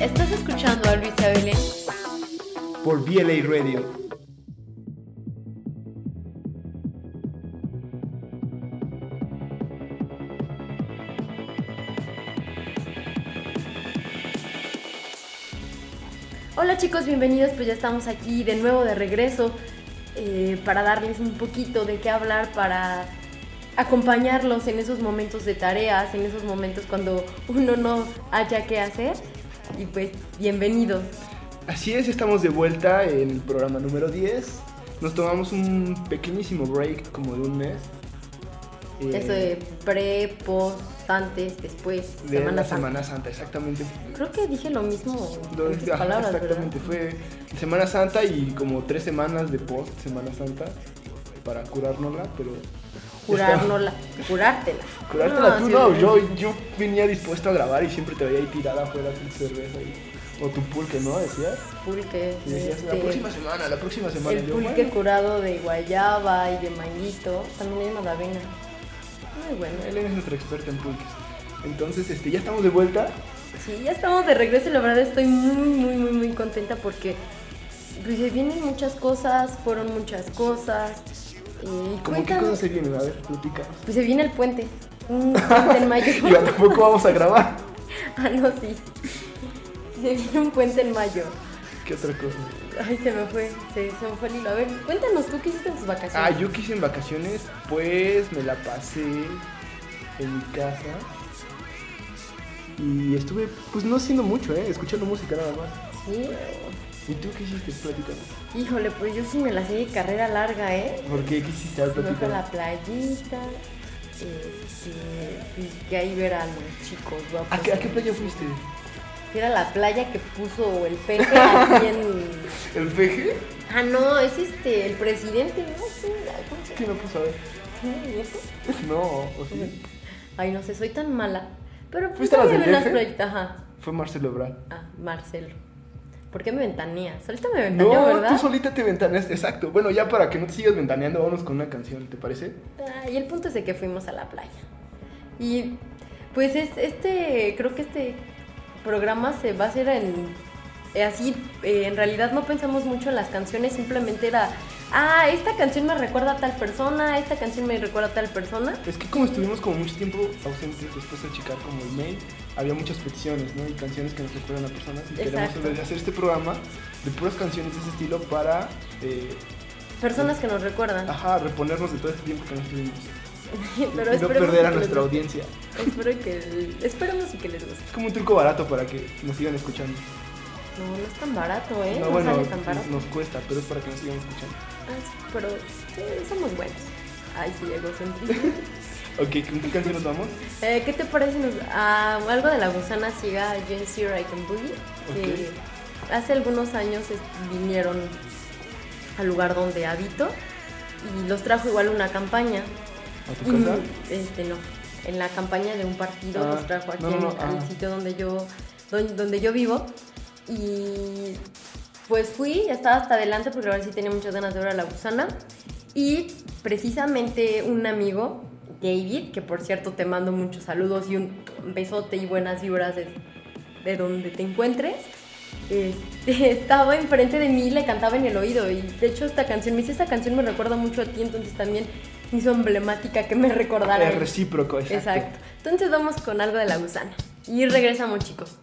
Estás escuchando a Luis Abelén por VLA Radio. Hola chicos, bienvenidos, pues ya estamos aquí de nuevo de regreso eh, para darles un poquito de qué hablar, para acompañarlos en esos momentos de tareas, en esos momentos cuando uno no haya qué hacer. Y pues bienvenidos. Así es, estamos de vuelta en el programa número 10. Nos tomamos un pequeñísimo break como de un mes. Eh, Eso de pre, post, antes, después, de Semana Santa. Semana Santa, exactamente. Creo que dije lo mismo. en palabras, exactamente, fue Semana Santa y como tres semanas de post Semana Santa para curárnosla, pero curárnosla, curártela. Curártela tú, no, yo, yo venía dispuesto a grabar y siempre te veía ahí tirada afuera tu cerveza o tu pulque, ¿no? Decías. Pulque. Decías, la este, próxima semana, la próxima semana. El pulque curado de guayaba y de manguito, también hay avena. Muy bueno. Él es nuestro experto en pulques. Entonces, este, ya estamos de vuelta. Sí, ya estamos de regreso y la verdad estoy muy, muy, muy, muy contenta porque pues, vienen muchas cosas, fueron muchas cosas. Eh, ¿Cómo qué cosas se vienen? A ver, platica. Pues se viene el puente. Un puente en mayo. y tampoco vamos a grabar. ah, no, sí. Se viene un puente en mayo. ¿Qué otra cosa? Ay, se me fue, se, me fue el hilo. A ver, cuéntanos, ¿tú qué hiciste en tus vacaciones? Ah, yo quise en vacaciones, pues me la pasé en mi casa. Y estuve, pues no haciendo mucho, ¿eh? Escuchando música nada más. Sí. ¿Y tú qué hiciste? Platícanos. Híjole, pues yo sí me la sé carrera larga, ¿eh? ¿Por qué? ¿Qué hiciste? Me fui a la playita, este, que ahí ver a los chicos ¿A qué, ¿A qué playa fuiste? Era la playa que puso el peje aquí en... ¿El peje? Ah, no, es este, el presidente, ¿no? Sí, ¿Qué no puso a ver? No, ¿o sí? Ay, no sé, soy tan mala. Pero pues ¿Fuiste a las del DF? Ajá. Fue Marcelo Ebrard. Ah, Marcelo. ¿Por qué me ventaneas? Solita me ventaneó, no, ¿verdad? tú solita te ventaneas, exacto. Bueno, ya para que no te sigas ventaneando, vámonos con una canción, ¿te parece? Ah, y el punto es de que fuimos a la playa. Y pues este, creo que este programa se va a hacer en así, eh, en realidad no pensamos mucho en las canciones, simplemente era, ah, esta canción me recuerda a tal persona, esta canción me recuerda a tal persona. Es que como estuvimos como mucho tiempo ausentes después de checar como el mail, había muchas peticiones, ¿no? Y canciones que nos recuerdan a personas y queremos hacer este programa de puras canciones de ese estilo para... Eh, personas que nos recuerdan. Ajá, reponernos de todo este tiempo que nos estuvimos. Pero y no perder a nuestra audiencia. Espero que, esperemos que les guste. Es como un truco barato para que nos sigan escuchando. No, no es tan barato, ¿eh? No, bueno, tan barato. nos cuesta, pero es para que nos sigan escuchando. Ah, pero sí, somos buenos. Ay, sí, egocentrismo. ok, ¿con qué canción nos vamos? Eh, ¿Qué te parece nos, ah, algo de la gusana Gen Zero I Can Boogie? Que hace algunos años vinieron al lugar donde habito y los trajo igual una campaña. ¿A tu casa? este, no. En la campaña de un partido los ah, trajo aquí en, el sitio donde yo, donde, donde yo vivo. Y pues fui, estaba hasta adelante porque ahora sí tenía muchas ganas de ver a la gusana. Y precisamente un amigo, David, que por cierto te mando muchos saludos y un besote y buenas vibras de, de donde te encuentres, este, estaba enfrente de mí y le cantaba en el oído. Y de hecho esta canción, me dice, esta canción me recuerda mucho a ti, entonces también hizo emblemática que me recordara. Es recíproco, exacto. exacto. Entonces vamos con algo de la gusana. Y regresamos chicos.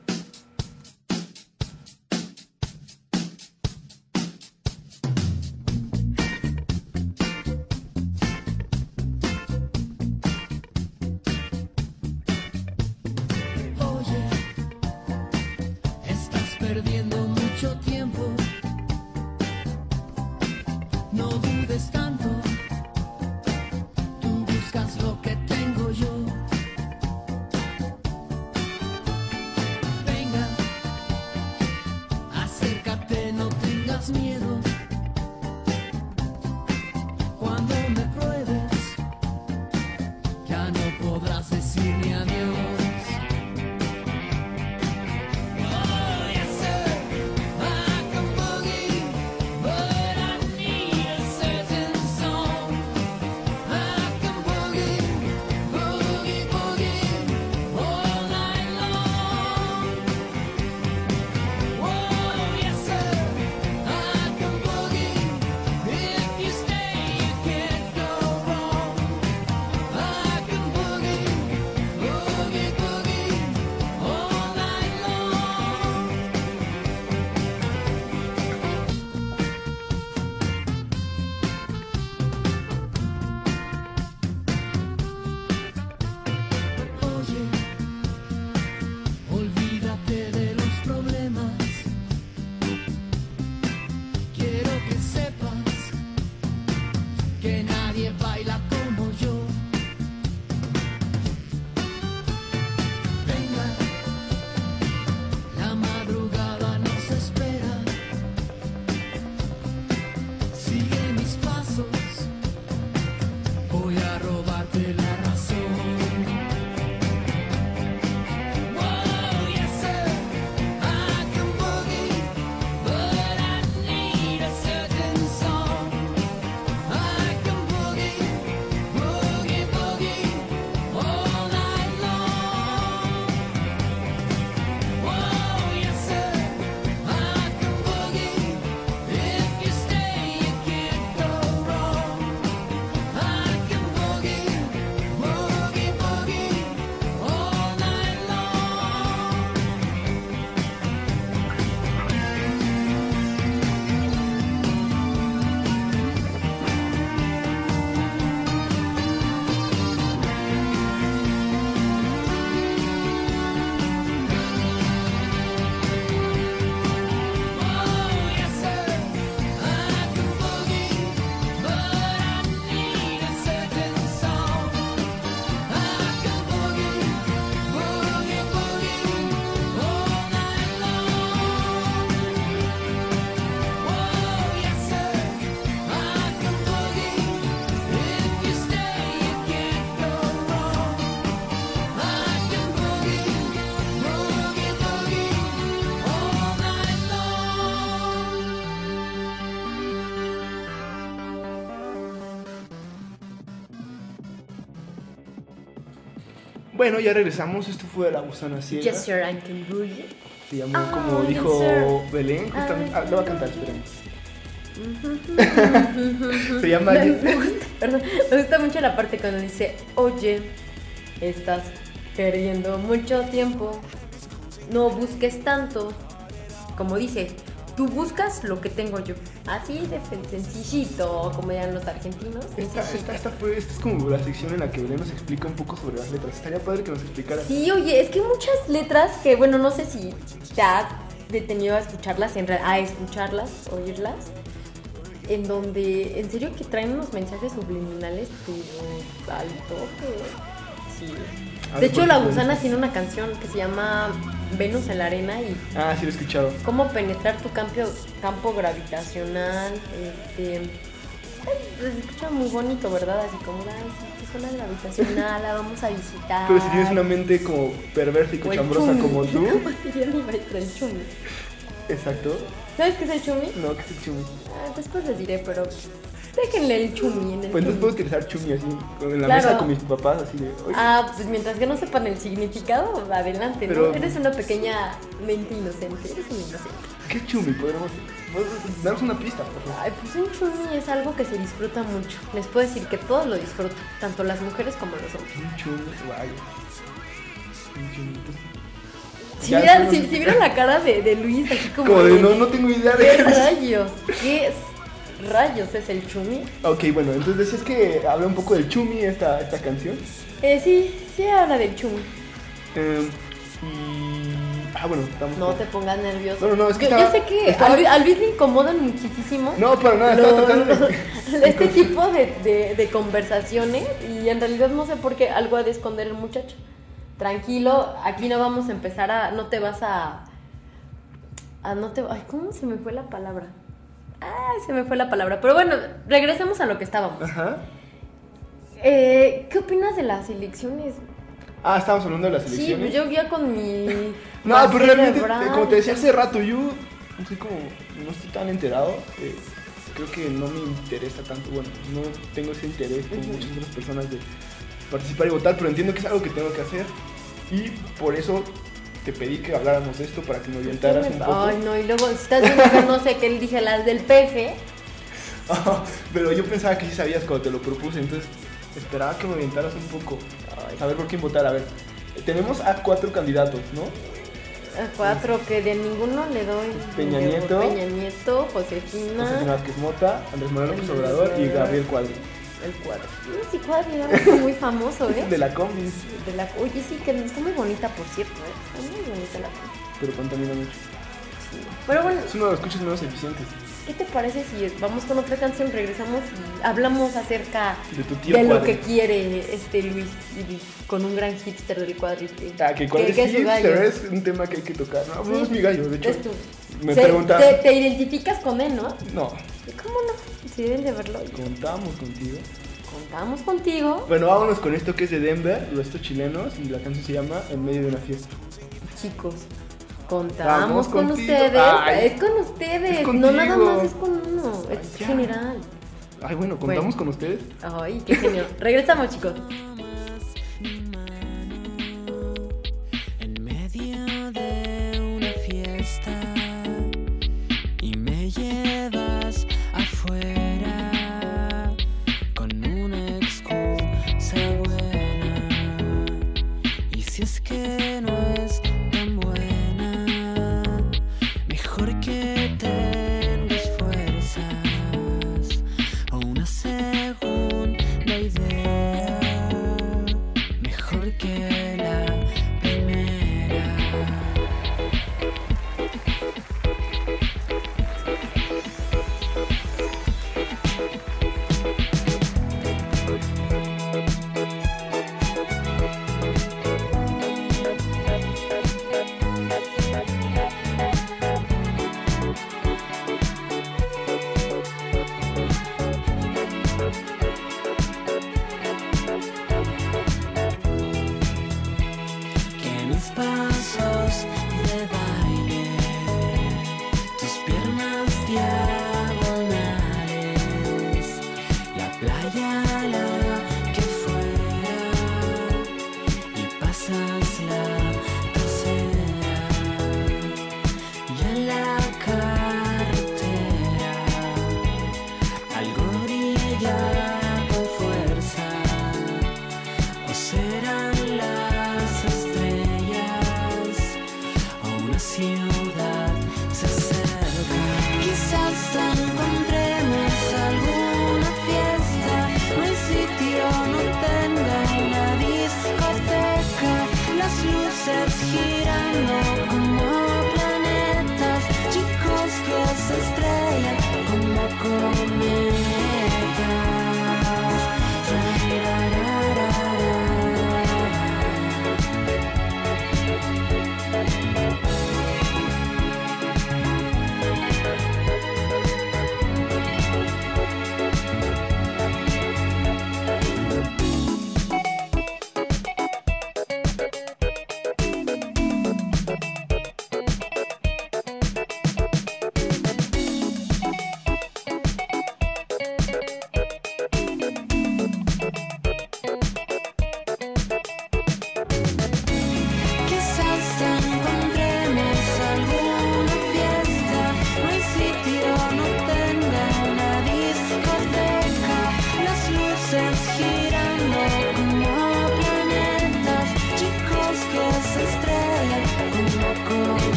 Bueno, ya regresamos. Esto fue La Gusana Ciega. Yes, sir, I can Se llamó ah, como dijo Belén. Justamente. Ah, lo va a cantar, esperemos. Se llama. Me, perdón, me gusta mucho la parte cuando dice: Oye, estás perdiendo mucho tiempo. No busques tanto. Como dice, tú buscas lo que tengo yo. Así de sencillito, como llaman los argentinos. Esta, esta, fue, esta, es como la sección en la que Belén nos explica un poco sobre las letras. Estaría padre que nos explicara. Sí, oye, es que hay muchas letras que, bueno, no sé si te has detenido a escucharlas, en a escucharlas, oírlas, en donde, en serio, que traen unos mensajes subliminales, pero al toque. Sí. De hecho, La Gusana tiene una canción que se llama Venus en la arena y... Ah, sí lo he escuchado. Cómo penetrar tu campo, campo gravitacional. Este, pues, se escucha muy bonito, ¿verdad? Así como, ay, sí, zona gravitacional, la vamos a visitar. Pero si tienes una mente como perversa y cochambrosa como tú... Exacto. ¿Sabes qué es el chumi? No, ¿qué es el chumi? Ah, después les diré, pero Déjenle el chumi en el Pues entonces puedo utilizar chumi así, en la mesa con mis papás, así de. Ah, pues mientras que no sepan el significado, adelante, ¿no? Eres una pequeña mente inocente, eres un inocente. ¿Qué chumi? Podemos. Damos una pista, por favor. Ay, pues un chumi es algo que se disfruta mucho. Les puedo decir que todos lo disfrutan, tanto las mujeres como los hombres. Un chumi, vaya. Un chumi. Si vieran, si, si vieran la cara de, de, Luis, así como. Como de, no, no tengo idea de qué. ¿Qué es? rayos es el chumi? Ok, bueno, entonces decías que habla un poco del chumi esta, esta canción. Eh, sí, sí habla del chumi. Eh, y... Ah, bueno, estamos... No te pongas nervioso. No, no, no, es que Yo, yo sé que a, Luis le incomodan muchísimo. No, para nada, estaba tratando Este tipo de, de, de, conversaciones y en realidad no sé por qué algo ha de esconder el muchacho. Tranquilo, aquí no vamos a empezar a... No te vas a... a no te... Ay, ¿cómo se me fue la palabra? Ay, se me fue la palabra. Pero bueno, regresemos a lo que estábamos. Ajá. Eh, ¿Qué opinas de las elecciones? Ah, estábamos hablando de las elecciones. Sí, yo guía con mi. no, pero realmente, como te decía hace rato, yo no estoy como. No estoy tan enterado. Eh, creo que no me interesa tanto. Bueno, no tengo ese interés como muchas otras personas de participar y votar, pero entiendo que es algo que tengo que hacer. Y por eso te pedí que habláramos de esto para que me orientaras un poco. Ay, no, y luego estás que no sé qué dije las del PF. pero yo pensaba que sí sabías cuando te lo propuse, entonces esperaba que me orientaras un poco. A ver por quién votar. A ver, tenemos a cuatro candidatos, ¿no? A cuatro, que de ninguno le doy. Peña Nieto. Peña Nieto, Josefina. Josefina Vázquez Mota, Andrés Manuel López Obrador y Gabriel Cuadri. El cuadro. Sí, cuadro, era muy famoso, ¿eh? De la combi. De la, oye, sí, que está muy bonita, por cierto, ¿eh? Está muy bonita la combi. Pero contamina mucho. Sí. Pero bueno. Es uno de los coches menos eficientes. ¿Qué te parece si vamos con otra canción, regresamos y hablamos acerca de, tu tío de lo que quiere este Luis con un gran hipster del cuadrito? Ah, que cuál es hipster es un tema que hay que tocar. No, no es mi gallo, de hecho. Es tu... Me Se, pregunta... te, te, identificas con él, ¿no? No. Cómo no? Si deben de verlo. Contamos contigo. Contamos contigo. Bueno, vámonos con esto que es de Denver, los chilenos, y la canción se llama En medio de una fiesta. Chicos, contamos con ustedes. Es con ustedes. No nada más es con uno. Es general. Ay, bueno, contamos con ustedes. Ay, qué genial. Regresamos, chicos. En medio de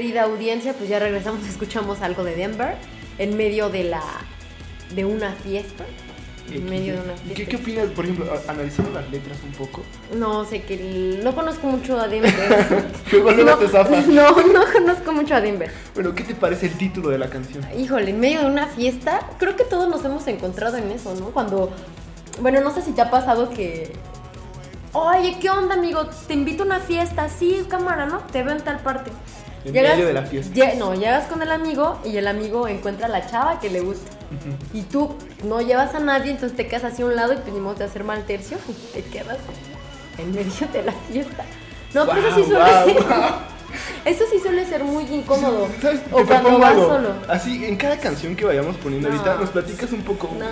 querida audiencia, pues ya regresamos, escuchamos algo de Denver en medio de la de una fiesta. En medio de una fiesta. ¿Qué, opinas, por ejemplo, analizando las letras un poco? No, sé que no conozco mucho a Denver. no, te zafas? No, no conozco mucho a Denver. Bueno, ¿qué te parece el título de la canción? Híjole, en medio de una fiesta, creo que todos nos hemos encontrado en eso, ¿no? Cuando, bueno, no sé si te ha pasado que Oye, ¿qué onda, amigo? Te invito a una fiesta. Sí, cámara, ¿no? Te veo en tal parte. En medio de la fiesta. no, llegas con el amigo y el amigo encuentra a la chava que le gusta. Y tú no llevas a nadie, entonces te quedas hacia un lado y pedimos de hacer mal tercio y te quedas en medio de la fiesta. No, pero eso sí suele ser. Eso sí suele ser muy incómodo. O cuando vas solo. Así, en cada canción que vayamos poniendo ahorita, nos platicas un poco una,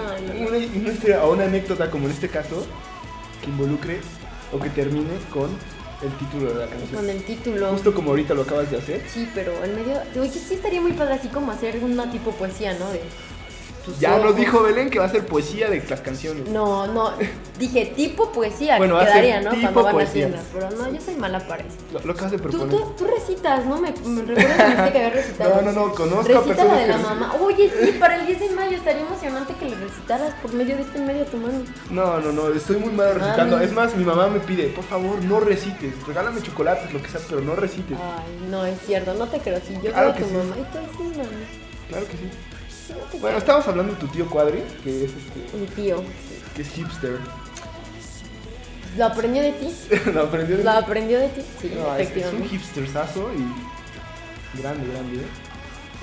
una historia o una anécdota, como en este caso, que involucre o que termine con el título de la canción. Con el título. Justo como ahorita lo acabas de hacer. Sí, pero en medio. Oye, sí estaría muy padre así como hacer una tipo poesía, ¿no? De ya nos dijo Belén que va a ser poesía de las canciones. No, no, dije tipo poesía, bueno, que quedaría, ¿no? Cuando van poesía. a pero no, yo soy mala para eso. Lo, lo acabas de proponer. Tú, tú, recitas, ¿no? Me, me recuerdo que había recitado. No, no, no, conozco a personas la de la mamá. Oye, sí, para el 10 de mayo estaría emocionante que le recitaras por medio de este medio a tu mano. No, no, no, estoy muy mal recitando. Es más, mi mamá me pide, por favor, no recites. Regálame chocolates, lo que sea, pero no recites. Ay, no, es cierto, no te creo. Si yo claro veo a tu mamá y tú sí, mamá. Claro que sí. Bueno, estamos hablando de tu tío Cuadri, que es este. Mi tío. Que es hipster. ¿Lo aprendió de ti? ¿Lo aprendió de ti? Lo aprendió de ti, sí, efectivamente. Es, un hipstersazo y. Grande, grande, ¿eh?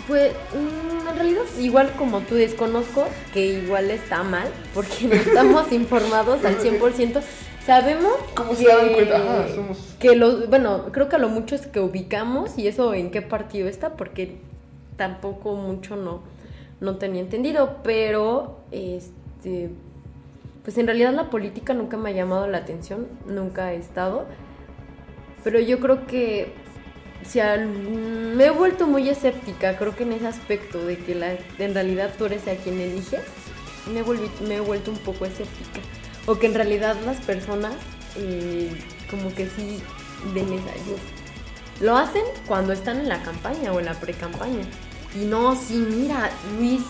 Pues mm, en realidad igual como tú desconozco que igual está mal porque no estamos informados al 100%. Sabemos ¿Cómo se dan cuenta? Ajá, somos... que lo, bueno, creo que a lo mucho es que ubicamos y eso en qué partido está porque tampoco mucho no no tenía entendido, pero este pues en realidad la política nunca me ha llamado la atención, nunca he estado, pero yo creo que si me he vuelto muy escéptica, creo que en ese aspecto de que la, en realidad tú eres a quien eliges, me, me he vuelto un poco escéptica. O que en realidad las personas eh, como que sí ven esa ayuda. Lo hacen cuando están en la campaña o en la pre-campaña. Y no, sí, mira, Luis,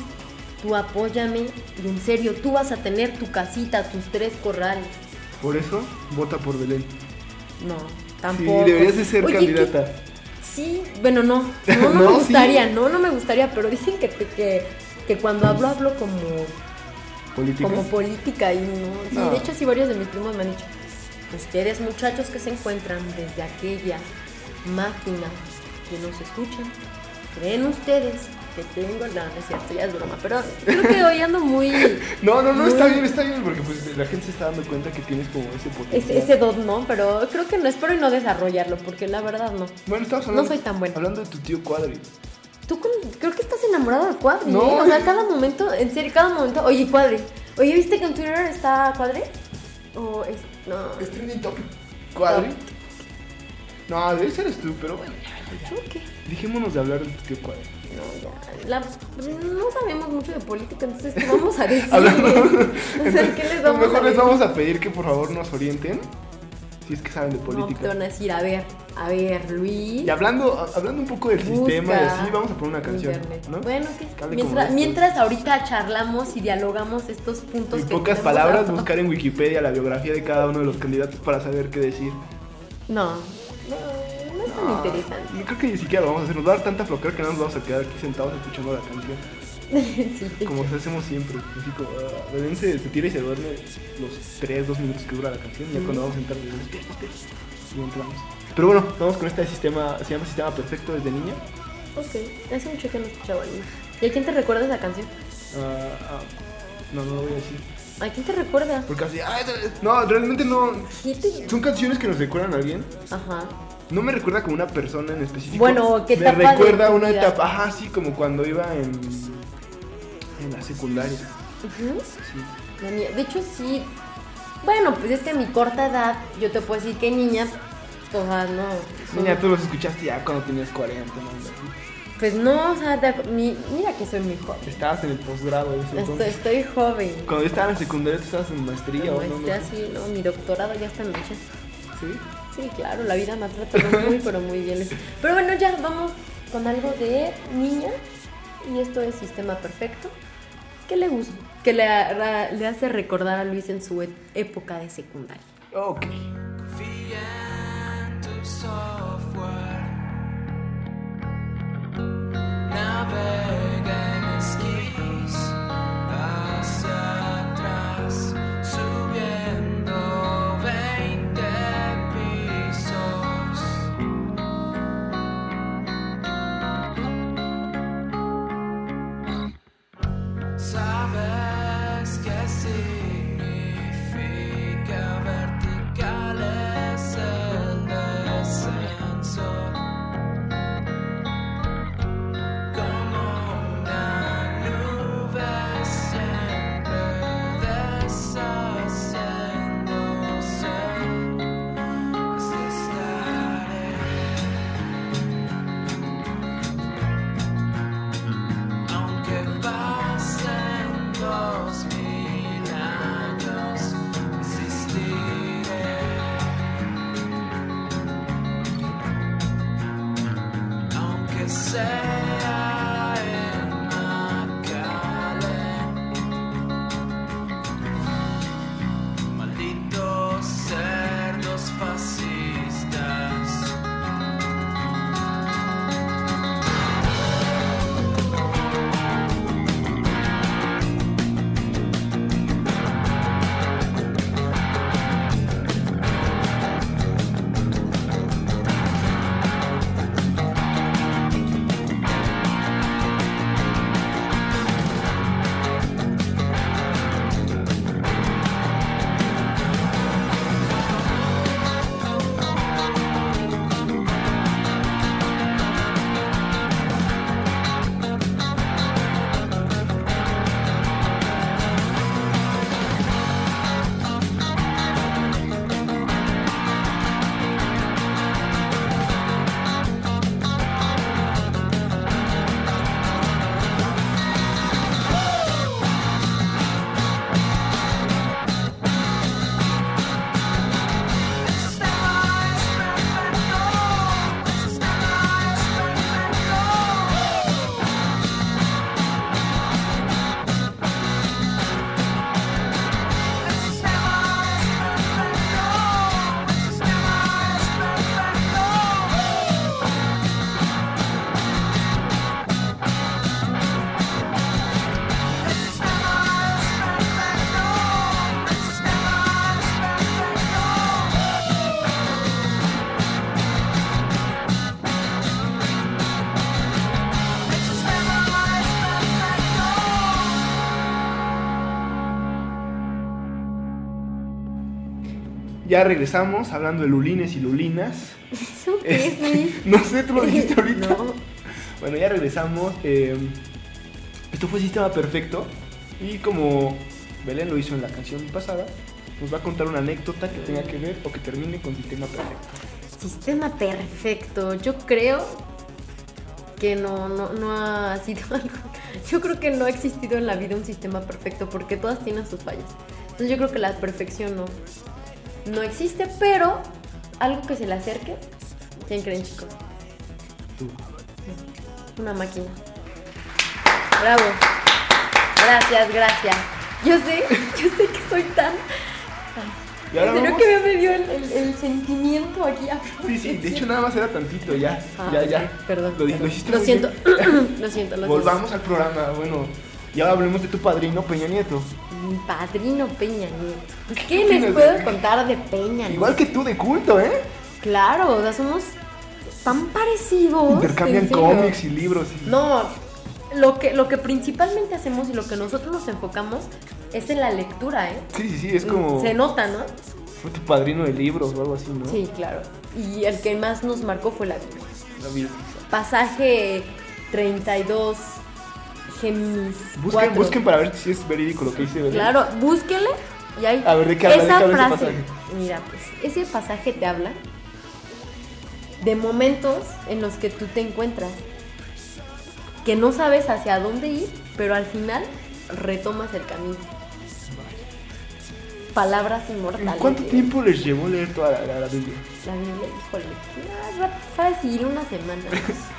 tú apóyame y en serio, tú vas a tener tu casita, tus tres corrales. Por eso, vota por Belén. No, tampoco. Sí, deberías de ser candidata. sí, bueno, no, no, no, me gustaría, no, no me gustaría, pero dicen que, que, que cuando hablo, hablo como... ¿Política? Como política y no... Sí, de hecho, sí, varios de mis primos me han dicho, ustedes muchachos que se encuentran desde aquella máquina que nos escuchan, creen ustedes que tengo, no, no es cierto, ya es broma, pero creo que hoy ando muy... no, no, no, está bien, está bien, porque pues la gente se está dando cuenta que tienes como ese potencial. Ese, don, ¿no? Pero creo que no, espero y no desarrollarlo, porque la verdad no. Bueno, estamos hablando... No soy tan buena. Hablando de tu tío Cuadri. Tú creo que estás enamorado de Cuadri, no, ¿eh? O sea, cada momento, en serio, cada momento... Oye, Cuadri, oye, ¿viste que en Twitter está Cuadri? O es... No. Es trending topic. ¿Cuadri? No, debe ser tú, pero bueno. ¿Qué? Dijémonos de hablar de tío Cuadri no, ya. no sabemos mucho de política, entonces, ¿qué vamos a decir? o sea, ¿qué les vamos mejor a les vamos a pedir que por favor nos orienten. Si es que saben de política. No, te van a decir, a ver, a ver, Luis. Y hablando, hablando un poco del sistema y así, vamos a poner una canción. ¿no? Bueno, ¿qué? Mientras, mientras ahorita charlamos y dialogamos estos puntos. En pocas palabras, buscar en Wikipedia la biografía de cada uno de los candidatos para saber qué decir. No, no tan interesante. Yo creo que ni siquiera lo vamos a hacer. Nos va a dar tanta flojera que no nos vamos a quedar aquí sentados escuchando la canción. sí, como hacemos siempre. Así como, uh, se, se, tira y se duerme los 3, 2 minutos que dura la canción. Y ya cuando vamos a entrar, decimos, espera, espera. Y entramos. Pero bueno, vamos con este sistema, se llama Sistema Perfecto desde niña. Ok, hace mucho que no escuchaba. ¿Y a quién te recuerda esa canción? Uh, uh, no, no lo voy a decir. ¿A quién te recuerda? Porque así, no, realmente no. Son canciones que nos recuerdan a alguien. Ajá no me recuerda como una persona en específico. Bueno, ¿qué Me recuerda una etapa, ajá, sí, como cuando iba en, en la secundaria. sí. De hecho, sí. Bueno, pues es que a mi corta edad, yo te puedo decir que niña, todas no. Niña, tú los escuchaste ya cuando tenías 40, ¿no? Pues no, o sea, mira que soy muy joven. Estabas en el posgrado. Estoy, estoy joven. Cuando yo estaba en secundaria, tú estabas en maestría, ¿o no? Maestría, sí, no, mi doctorado ya está en noche. ¿Sí? Sí, claro, la vida me ha tratado muy, pero muy bien. Pero bueno, ya vamos con algo de niña. Y esto es Sistema Perfecto. ¿Qué le gusta? Que le, le hace recordar a Luis en su e-, época de secundaria. Ok. Confía ya regresamos hablando de lulines y lulinas. ¿Eso qué este, No sé, tú lo dijiste ahorita. no. Bueno, ya regresamos. Eh, esto fue Sistema Perfecto. Y como Belén lo hizo en la canción pasada, nos va a contar una anécdota que tenga que ver o que termine con Sistema Perfecto. Sistema Perfecto. Yo creo que no, no, no ha sido algo. Yo creo que no ha existido en la vida un sistema perfecto porque todas tienen sus fallas. Entonces yo creo que la perfección no, no existe, pero algo que se le acerque, ¿quién creen chicos? Tú. Una máquina. Bravo. Gracias, gracias. Yo sé, yo sé que soy tan... Creo que me dio el, sentimiento aquí. Sí, sí, de hecho nada más era tantito, ya, ah, ya, ya. Perdón. Lo, lo, hiciste lo siento. lo siento, lo Volvamos al programa, bueno, ya hablemos de tu padrino Peña Nieto. Mi padrino Peña Nieto. ¿Qué, les puedo contar de Peña Nieto? Igual que tú de culto, ¿eh? Claro, o sea, somos tan parecidos. Intercambian cómics y libros. No, lo que, lo que principalmente hacemos y lo que nosotros nos enfocamos es en la lectura, ¿eh? Sí, sí, sí, es como... Se nota, ¿no? Fue tu padrino de libros o algo así, ¿no? Sí, claro. Y el que más nos marcó fue la Biblia. La Biblia. Pasaje 32 Géminis. Busquen, busquen para ver si es verídico lo que dice. Claro, búsquenle y ahí. A ver, ¿de qué habla, esa frase, ese pasaje? Mira, pues ese pasaje te habla de momentos en los que tú te encuentras que no sabes hacia dónde ir, pero al final retomas el camino. Palabras inmortales. ¿Cuánto tiempo les llevó leer toda la, Biblia? La Biblia, híjole, fácil, una semana.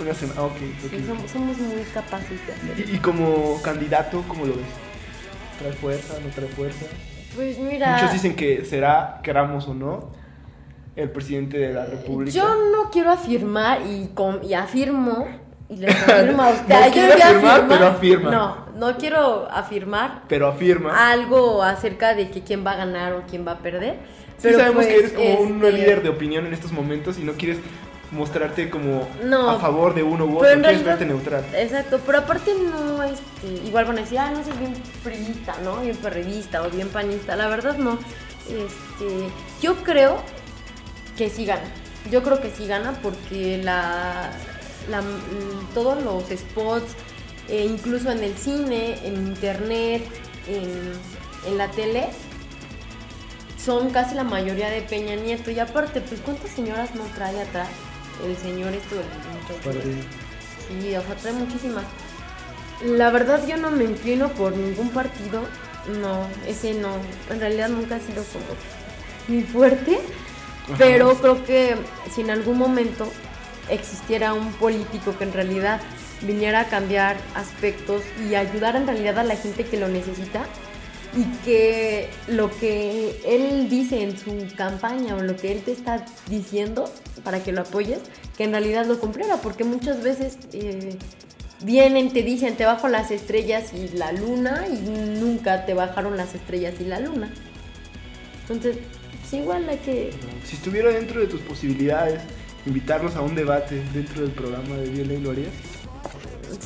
Una semana, ok. okay. somos, muy capaces de hacerlo. ¿Y, como candidato, cómo lo ves? ¿Trae fuerza, no trae fuerza? Pues mira. Muchos dicen que será, queramos o no, el presidente de la República. Yo no quiero afirmar y, y afirmo. Y le afirmo a usted. no quiero afirmar, pero afirma. No, no quiero afirmar. Pero afirma. Algo acerca de que quién va a ganar o quién va a perder. Sí pero sabemos que eres como un este líder de opinión en estos momentos y no quieres mostrarte como a favor de uno u otro, quieres verte neutral. Exacto, pero aparte no, este, igual van a decir, ah, no, es bien priista, ¿no? Bien perredista o bien panista. La verdad no. Este, yo creo que sí gana. Yo creo que sí gana porque la, la todos los spots, e incluso en el cine, en internet, en, en la tele, son casi la mayoría de Peña Nieto. Y aparte, pues, ¿cuántas señoras no trae atrás? El señor esto del Sí, o sea, trae muchísimas. La verdad yo no me inclino por ningún partido. No, ese no. En realidad nunca ha sido como mi fuerte. Pero creo que si en algún momento existiera un político que en realidad viniera a cambiar aspectos y ayudar en realidad a la gente que lo necesita, y que lo que él dice en su campaña o lo que él te está diciendo para que lo apoyes, que en realidad lo cumpliera, porque muchas veces eh, vienen, te dicen, te bajo las estrellas y la luna y nunca te bajaron las estrellas y la luna. Entonces, pues igual hay que... Si estuviera dentro de tus posibilidades, invitarlos a un debate dentro del programa de Viola y Gloria,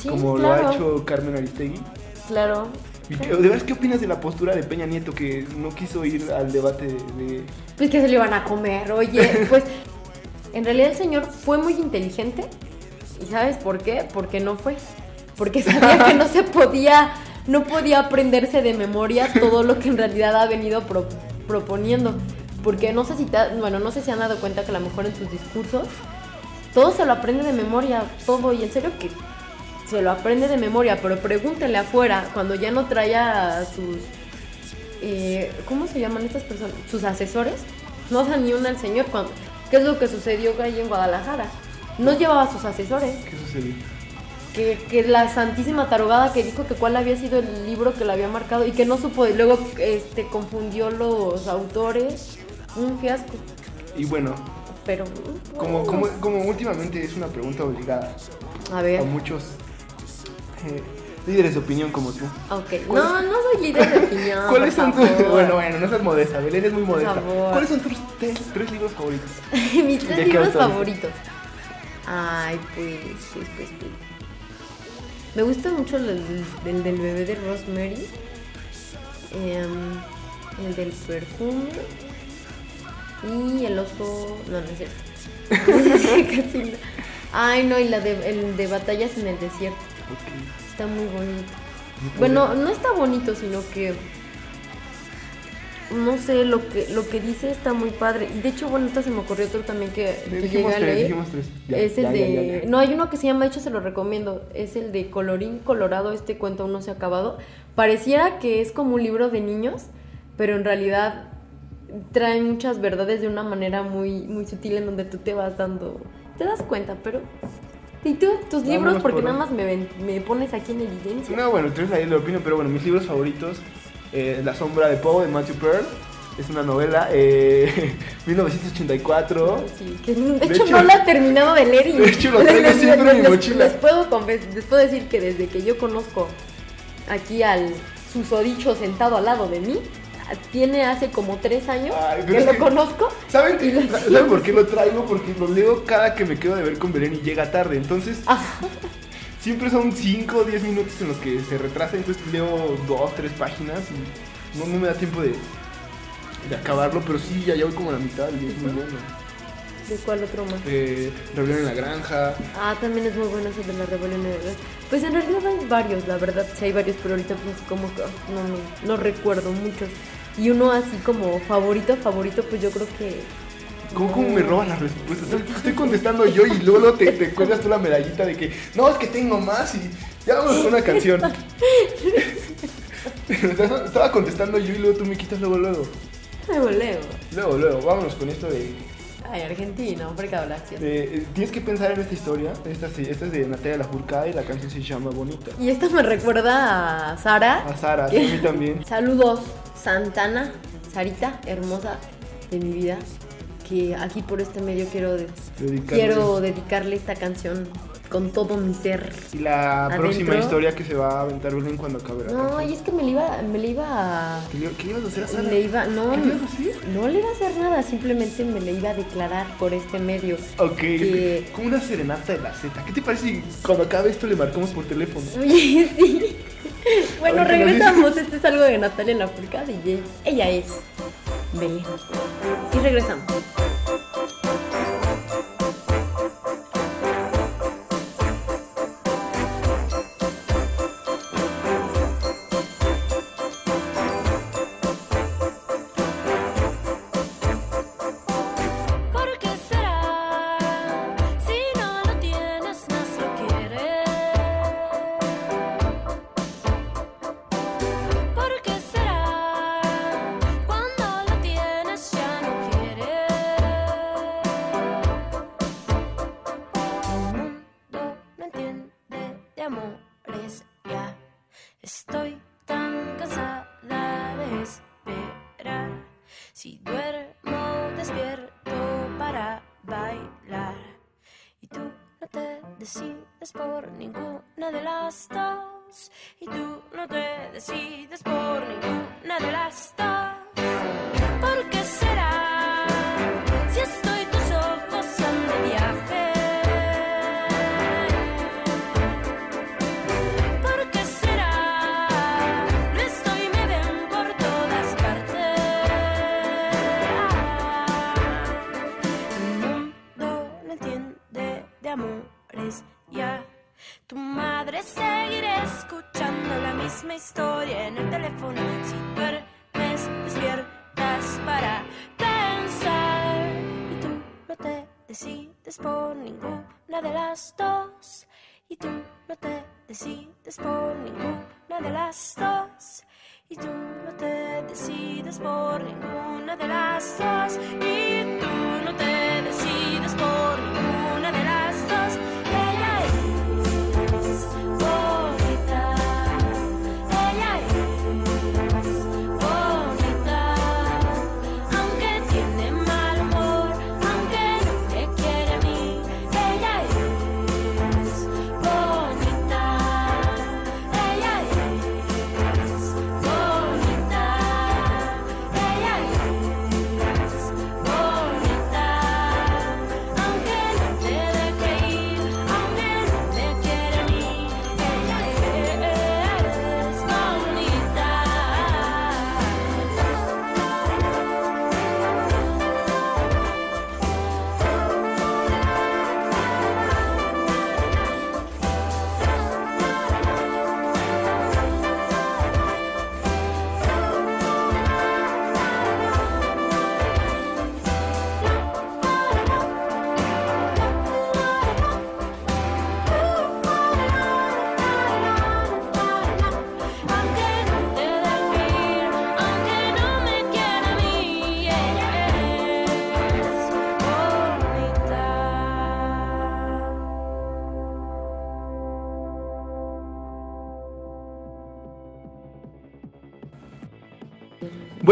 como lo ha hecho Carmen Aristegui. Claro, ¿De verdad qué opinas de la postura de Peña Nieto que no quiso ir al debate de... Pues que se lo iban a comer, oye, pues en realidad el señor fue muy inteligente y ¿sabes por qué? Porque no fue, porque sabía que no se podía, no podía aprenderse de memoria todo lo que en realidad ha venido proponiendo, porque no sé si, bueno, no sé si han dado cuenta que a lo mejor en sus discursos todo se lo aprende de memoria, todo, y en serio que se lo aprende de memoria, pero pregúntenle afuera, cuando ya no trae a sus... Eh, ¿Cómo se llaman estas personas? Sus asesores. No da ni una al señor. Cuando, ¿Qué es lo que sucedió ahí en Guadalajara? No llevaba a sus asesores. ¿Qué sucedió? Que, que, la santísima tarugada que dijo que cuál había sido el libro que le había marcado y que no supo y luego este confundió los autores un fiasco y bueno pero como, como, como últimamente es una pregunta obligada a ver a muchos líderes de opinión como tú. Ok, no, no soy líder de opinión. ¿Cuáles son tus.? Bueno, bueno, no seas modesta, Belén es muy modesta. ¿Cuáles son tus tres, libros favoritos? Mis tres libros favoritos. Ay, pues, pues, pues, pues. Me gusta mucho el, del bebé de Rosemary. Em, el del perfume. Y el oso. No, no es cierto. Ay, no, y la de, el de batallas en el desierto. Está muy bonito. Bueno, no está bonito, sino que no sé, lo que lo que dice está muy padre. Y de hecho, bueno, ahorita se me ocurrió otro también que, llega a leer. es el de... no, hay uno que se llama, de hecho se lo recomiendo, es el de Colorín Colorado, este cuento aún no se ha acabado. Pareciera que es como un libro de niños, pero en realidad trae muchas verdades de una manera muy, muy sutil en donde tú te vas dando, te das cuenta, pero ¿Y tú? ¿Tus libros? Porque nada más me, me pones aquí en evidencia. No, bueno, tú eres ahí lo opino, pero bueno, mis libros favoritos eh, La sombra de Poe de Matthew Pearl. Es una novela, eh, 1984. Sí, que de, hecho, no la he terminado de leer y de hecho lo traigo siempre en mi mochila. Les puedo, les puedo decir que desde que yo conozco aquí al susodicho sentado al lado de mí, tiene hace como tres años que lo conozco. ¿Saben, por qué lo traigo? Porque lo leo cada que me quedo de ver con Belén y llega tarde. Entonces, siempre son 5 o 10 minutos en los que se retrasa, entonces leo 2, 3 páginas y no, me da tiempo de, de acabarlo, pero sí, ya, ya voy como a la mitad y es muy bueno. ¿De cuál otro más? Eh, Rebelión en la Granja. Ah, también es muy bueno ese de la Rebelión en la Granja. Pues en realidad hay varios, la verdad, sí hay varios, pero ahorita pues como que no, no recuerdo muchos. Y uno así como favorito, favorito, pues yo creo que ¿Cómo, me roban las respuestas? Estoy contestando yo y luego te, te cuelgas tú la medallita de que no, es que tengo más y ya vamos con una canción. Estaba contestando yo y luego tú me quitas luego, luego. Luego, luego. Luego, luego. Vámonos con esto de. Ay, Argentina, hombre, que eh, Tienes que pensar en esta historia. Esta, esta es de Natalia Lafourcade y la canción se llama Bonita. Y esta me recuerda a Sara. A Sara, a mí también. Saludos, Santana, Sarita, hermosa de mi vida aquí por este medio quiero, quiero dedicarle esta canción con todo mi ser. Y la próxima historia que se va a aventar Belén cuando acabe la No, y es que me le iba, me le iba a... ¿Qué, le, ibas a hacer a Sara? Le iba, no, ¿Qué le ibas a hacer? No le iba a hacer nada, simplemente me le iba a declarar por este medio. Ok, como una serenata de la Z. ¿Qué te parece si cuando acabe esto le marcamos por teléfono? Oye, sí. Bueno, regresamos. Este es algo de Natalia en la y ella es Belén. Y regresamos. Si duermo, despierto para bailar. Y tú no te decides por ninguna de las dos. Y tú no te decides por ninguna de las dos. misma historia en el teléfono. Si duermes, despiertas para pensar. Y tú no te decides por ninguna de las dos. Y tú no te decides por ninguna de las dos. Y tú no te decides por ninguna de las dos. Y tú.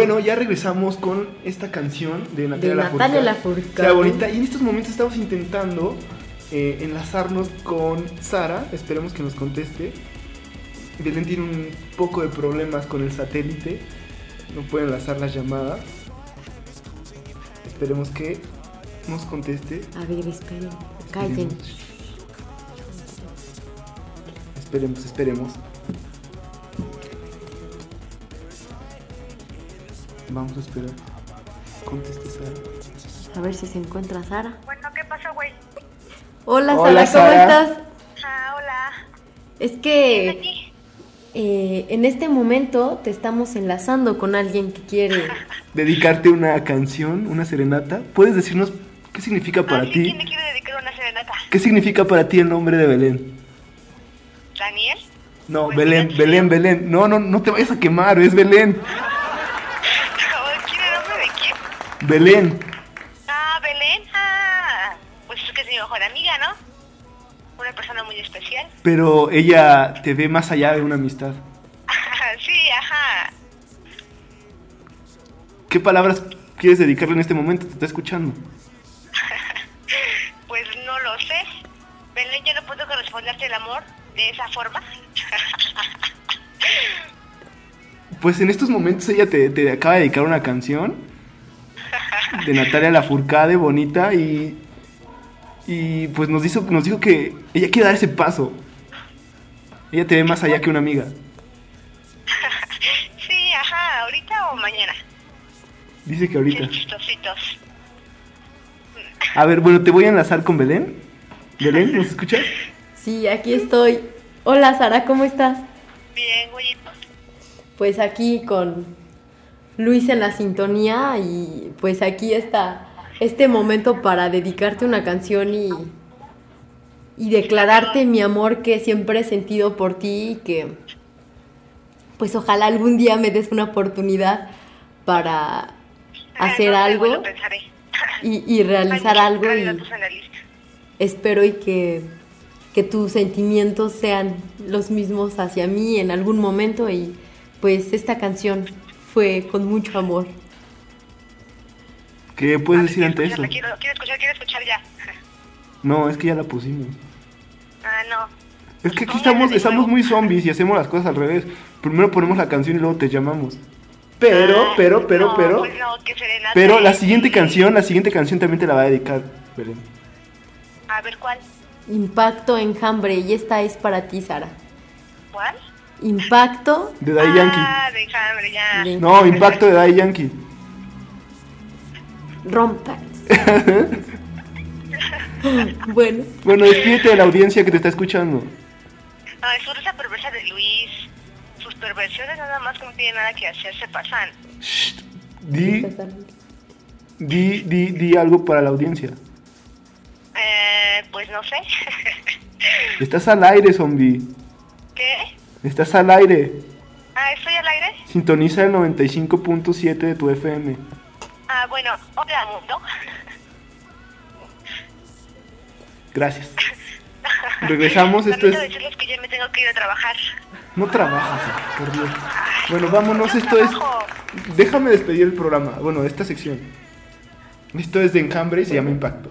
Bueno, ya regresamos con esta canción de Natalia, de Natalia Lafourcade. bonita. Y en estos momentos estamos intentando eh, enlazarnos con Sara. Esperemos que nos conteste. Belén tiene un poco de problemas con el satélite. No puede enlazar la llamada. Esperemos que nos conteste. A ver, esperen. Callen. Esperemos, esperemos. Vamos a esperar. Conteste Sara. A ver si se encuentra Sara. Bueno, ¿qué pasa, güey? Hola, Sara, ¿cómo estás? Ah, hola. Es que eh, en este momento te estamos enlazando con alguien que quiere dedicarte una canción, una serenata. ¿Puedes decirnos qué significa para ti? ¿Quién me quiere dedicar una serenata? ¿Qué significa para ti el nombre de Belén? ¿Daniel? No, pues Belén, Belén, Belén. No, no, no te vayas a quemar, es Belén. Belén. Ah, Belén. Ah, pues es que es mi mejor amiga, ¿no? Una persona muy especial. Pero ella te ve más allá de una amistad. sí, ajá. ¿Qué palabras quieres dedicarle en este momento? Te está escuchando. pues no lo sé. Belén, yo no puedo corresponderte el amor de esa forma. pues en estos momentos ella te, te acaba de dedicar una canción de Natalia Lafourcade, bonita, y, y pues nos, hizo, nos dijo que ella quiere dar ese paso. Ella te ve más allá que una amiga. Sí, ajá, ahorita o mañana. Dice que ahorita. A ver, bueno, te voy a enlazar con Belén. Belén, ¿nos escuchas? Sí, aquí estoy. Hola Sara, ¿cómo estás? Bien, güey. Pues aquí con Luis en la sintonía y pues aquí está este momento para dedicarte una canción y, y declararte mi amor que siempre he sentido por ti y que pues ojalá algún día me des una oportunidad para hacer algo y, realizar algo y espero y que, que tus sentimientos sean los mismos hacia mí en algún momento y pues esta canción fue con mucho amor. ¿Qué puedes decir ante eso? Quiero, quiero, escuchar, quiero escuchar ya. No, es que ya la pusimos. Ah, no. Es que aquí estamos, estamos muy zombies y hacemos las cosas al revés. Primero ponemos la canción y luego te llamamos. Pero, ah, pero, pero, pero. Pues no, pero la siguiente canción, la siguiente canción también te la va a dedicar, Belén. A ver cuál. Impacto Enjambre, y esta es para ti, Sara. ¿Cuál? Impacto. De Daddy Yankee. Ah, de Hambre, ya. No, Impacto de Daddy Yankee. Rompa. bueno. Bueno, despídete de la audiencia que te está escuchando. Ay, sobre esa perversa de Luis. Sus perversiones nada más que no tienen nada que hacer, se pasan. Shh. Di, di, di, di algo para la audiencia. Eh, pues no sé. Estás al aire, zombie. ¿Qué? Estás al aire. Ah, ¿estoy al aire? Sintoniza el 95.7 de tu FM. Ah, bueno, hola mundo. Gracias. Regresamos, esto es... decirles que ya me tengo que ir a trabajar. No trabajas, por Dios. Bueno, vámonos, esto es... Déjame despedir el programa, bueno, esta sección. Esto es de Encambre y se llama Impacto.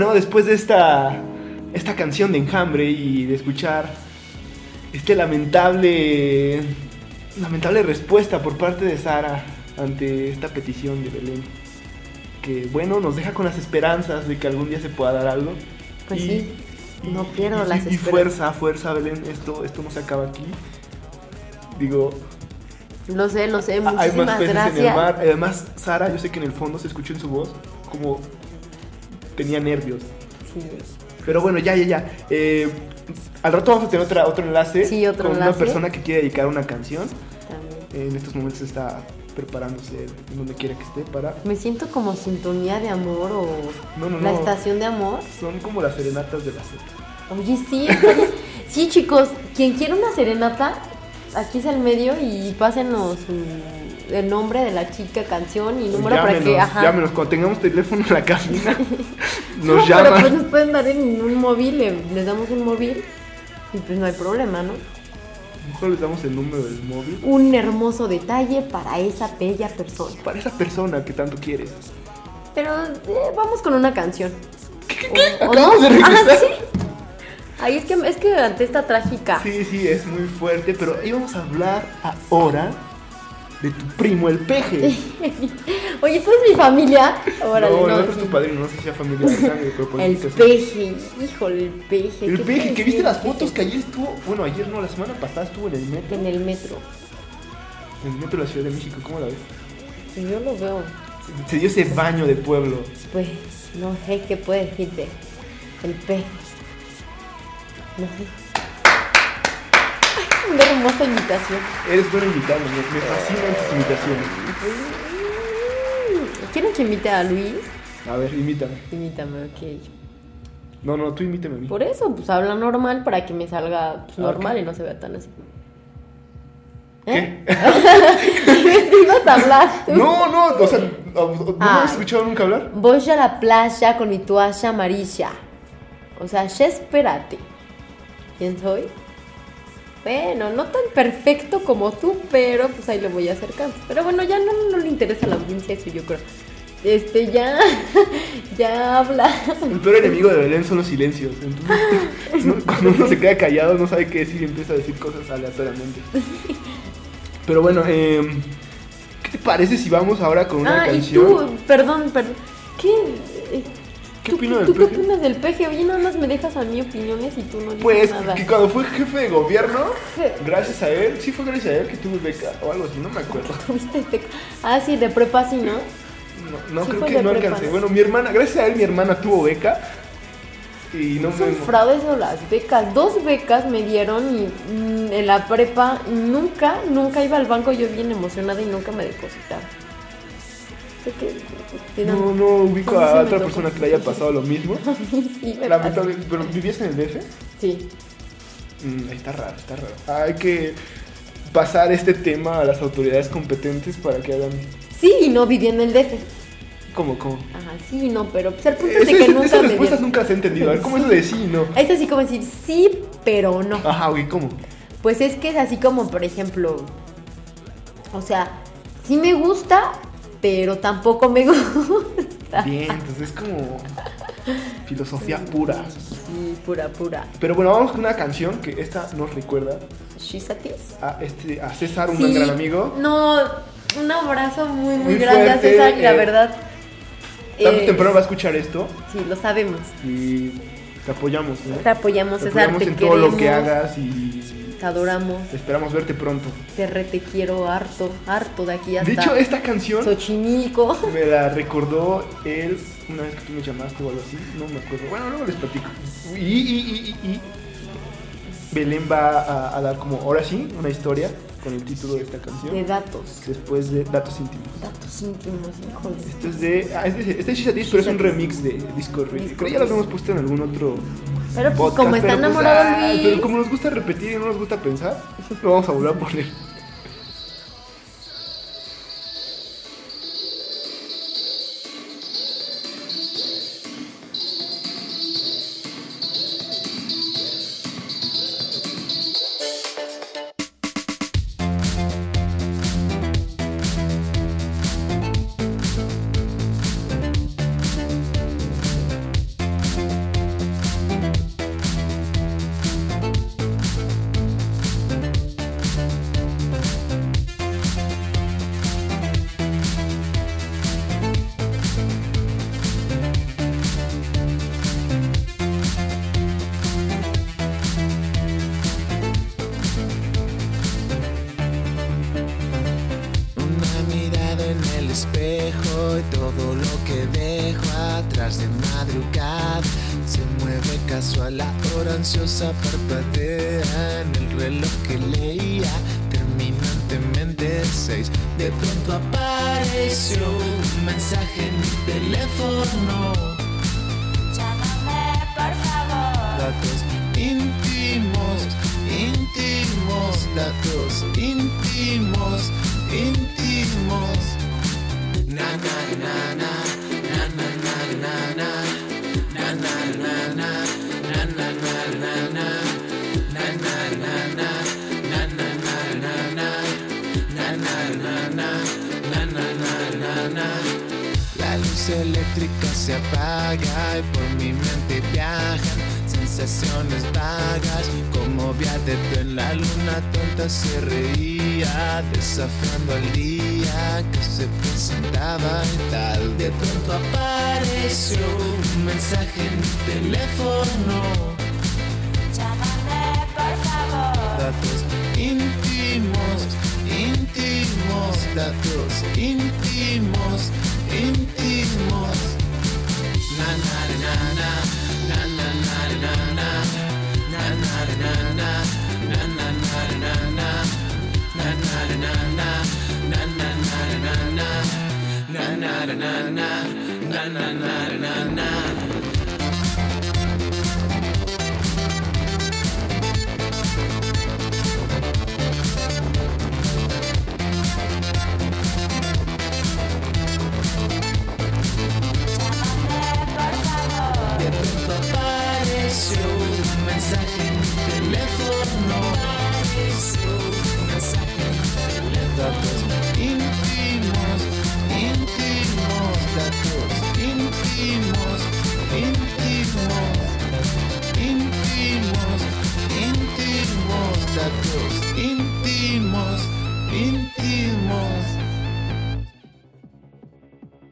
Bueno, después de esta, esta canción de enjambre y de escuchar este lamentable, lamentable respuesta por parte de Sara ante esta petición de Belén, que bueno, nos deja con las esperanzas de que algún día se pueda dar algo. Pues sí, no pierdo las esperanzas. Y fuerza, fuerza, Belén, esto, esto no se acaba aquí. Digo, lo sé, lo sé, muchísimas Hay más peces en el mar. Además, Sara, yo sé que en el fondo se escuchó en su voz como tenía nervios. Sí. Pero bueno, ya, ya, ya. Eh, al rato vamos a tener otra, otro enlace sí, otro con una persona que quiere dedicar una canción. También. en estos momentos está preparándose en donde quiera que esté para... Me siento como sintonía de amor o no, no, la estación de amor. Son como las serenatas de la Z. Oye, sí, sí chicos, quien quiera una serenata, aquí es el medio y pásenos el nombre de la chica, canción y número para que. Ajá. Llámenos, cuando tengamos teléfono en la cabina, nos no, llaman. Pero pues nos pueden dar en un móvil, les damos un móvil y pues no hay problema, ¿no? Mejor les damos el número del móvil. Un hermoso detalle para esa bella persona. Para esa persona que tanto quieres. Pero eh, vamos con una canción. ¿Qué? qué, qué? Acabamos de regresar. Ah, ¿sí? Ay, es que, es que ante esta trágica. Sí, sí, es muy fuerte, pero íbamos a hablar ahora de tu primo, el peje. Oye, ¿tú eres mi familia? Órale, no, no, no es tu padrino, no sé si sea familia de sangre, pero El peje, híjole, el peje. El peje, que viste las fotos que ayer estuvo, bueno, ayer no, la semana pasada estuvo en el metro. En el metro. En el metro de la Ciudad de México, ¿cómo la ves? Yo lo veo. Se, se dio ese baño de pueblo. Pues, no sé qué puede decirte. El peje. No sé. Una hermosa invitación. Eres buena invitada, me, me fascinan tus invitaciones. ¿Quieren que invite a Luis? A ver, invítame. Invítame, ok. No, no, tú invítame a mí. Por eso, pues habla normal para que me salga pues, ah, normal y no se vea tan así. ¿Eh? ¿Qué? ibas a hablar? No, no, o sea, ¿no me has ah. escuchado nunca hablar? Voy a la playa con mi toalla amarilla. O sea, ya espérate. ¿Quién soy? Bueno, no tan perfecto como tú, pero pues ahí le voy acercando. Pero bueno, ya no, no le interesa a la audiencia eso, yo creo. Este, ya, ya habla. El peor enemigo de Belén son los silencios. Entonces, cuando uno se queda callado, no sabe qué decir y empieza a decir cosas aleatoriamente. Pero bueno, eh, ¿qué te parece si vamos ahora con una ah, canción? Y tú, perdón, perdón. ¿Qué? ¿Qué opinas del ¿Tú qué opinas del peje? Oye, nada más me dejas a mí opiniones y tú no dices pues, nada. Pues, que cuando fue jefe de gobierno, gracias a él, sí fue gracias a él que tuve beca o algo así, no me acuerdo. ¿Tuviste beca? Ah, sí, de prepa sí, ¿no? No, no creo que no alcancé. Bueno, mi hermana, gracias a él mi hermana tuvo beca. Y no Son fraudes o las becas. Dos becas me dieron y mm, en la prepa nunca, nunca iba al banco yo bien emocionada y nunca me depositaron. No, no ubico a otra persona que le haya pasado lo mismo. sí, me ¿Pero vivías en el DF? Sí. Mm, está raro, está raro. Hay que pasar este tema a las autoridades competentes para que hagan... Sí, no viví en el DF. ¿Cómo, cómo? Ajá, sí, no, pero pues, el punto es, de que nunca Esas respuestas nunca se han entendido. A ver, ¿cómo es eso de sí y no? Es así como decir sí, pero no. Ajá, güey, ¿cómo? Pues es que es así como, por ejemplo, o sea, sí me gusta, pero tampoco me gusta. Bien, entonces es como filosofía pura. Sí, pura, pura. Pero bueno, vamos con una canción que esta nos recuerda. Shizatis. A, este, a César, un gran amigo. No, un abrazo muy, muy, grande a César y la eh, verdad. Tarde eh, temprano va a escuchar esto. Sí, lo sabemos. Y te apoyamos, ¿no? Te apoyamos, César. Te apoyamos en todo lo que hagas y te adoramos. Esperamos verte pronto. Te re te quiero harto, harto de aquí hasta. De hecho, esta canción. Xochimilco. Me la recordó él una vez que tú me llamaste o algo así. No me acuerdo. Bueno, luego les platico. Y, y, y, y Belén va a, dar como, ahora sí, una historia con el título de esta canción. De datos. Después de Datos Íntimos. Datos Íntimos, híjole. Esto es de. Ah, este es Chichatis, pero es un remix de Disco Creo que ya lo hemos puesto en algún otro pero pues, como está pues, enamorado Luis. Pero como nos gusta repetir y no nos gusta pensar, lo vamos a volver a poner.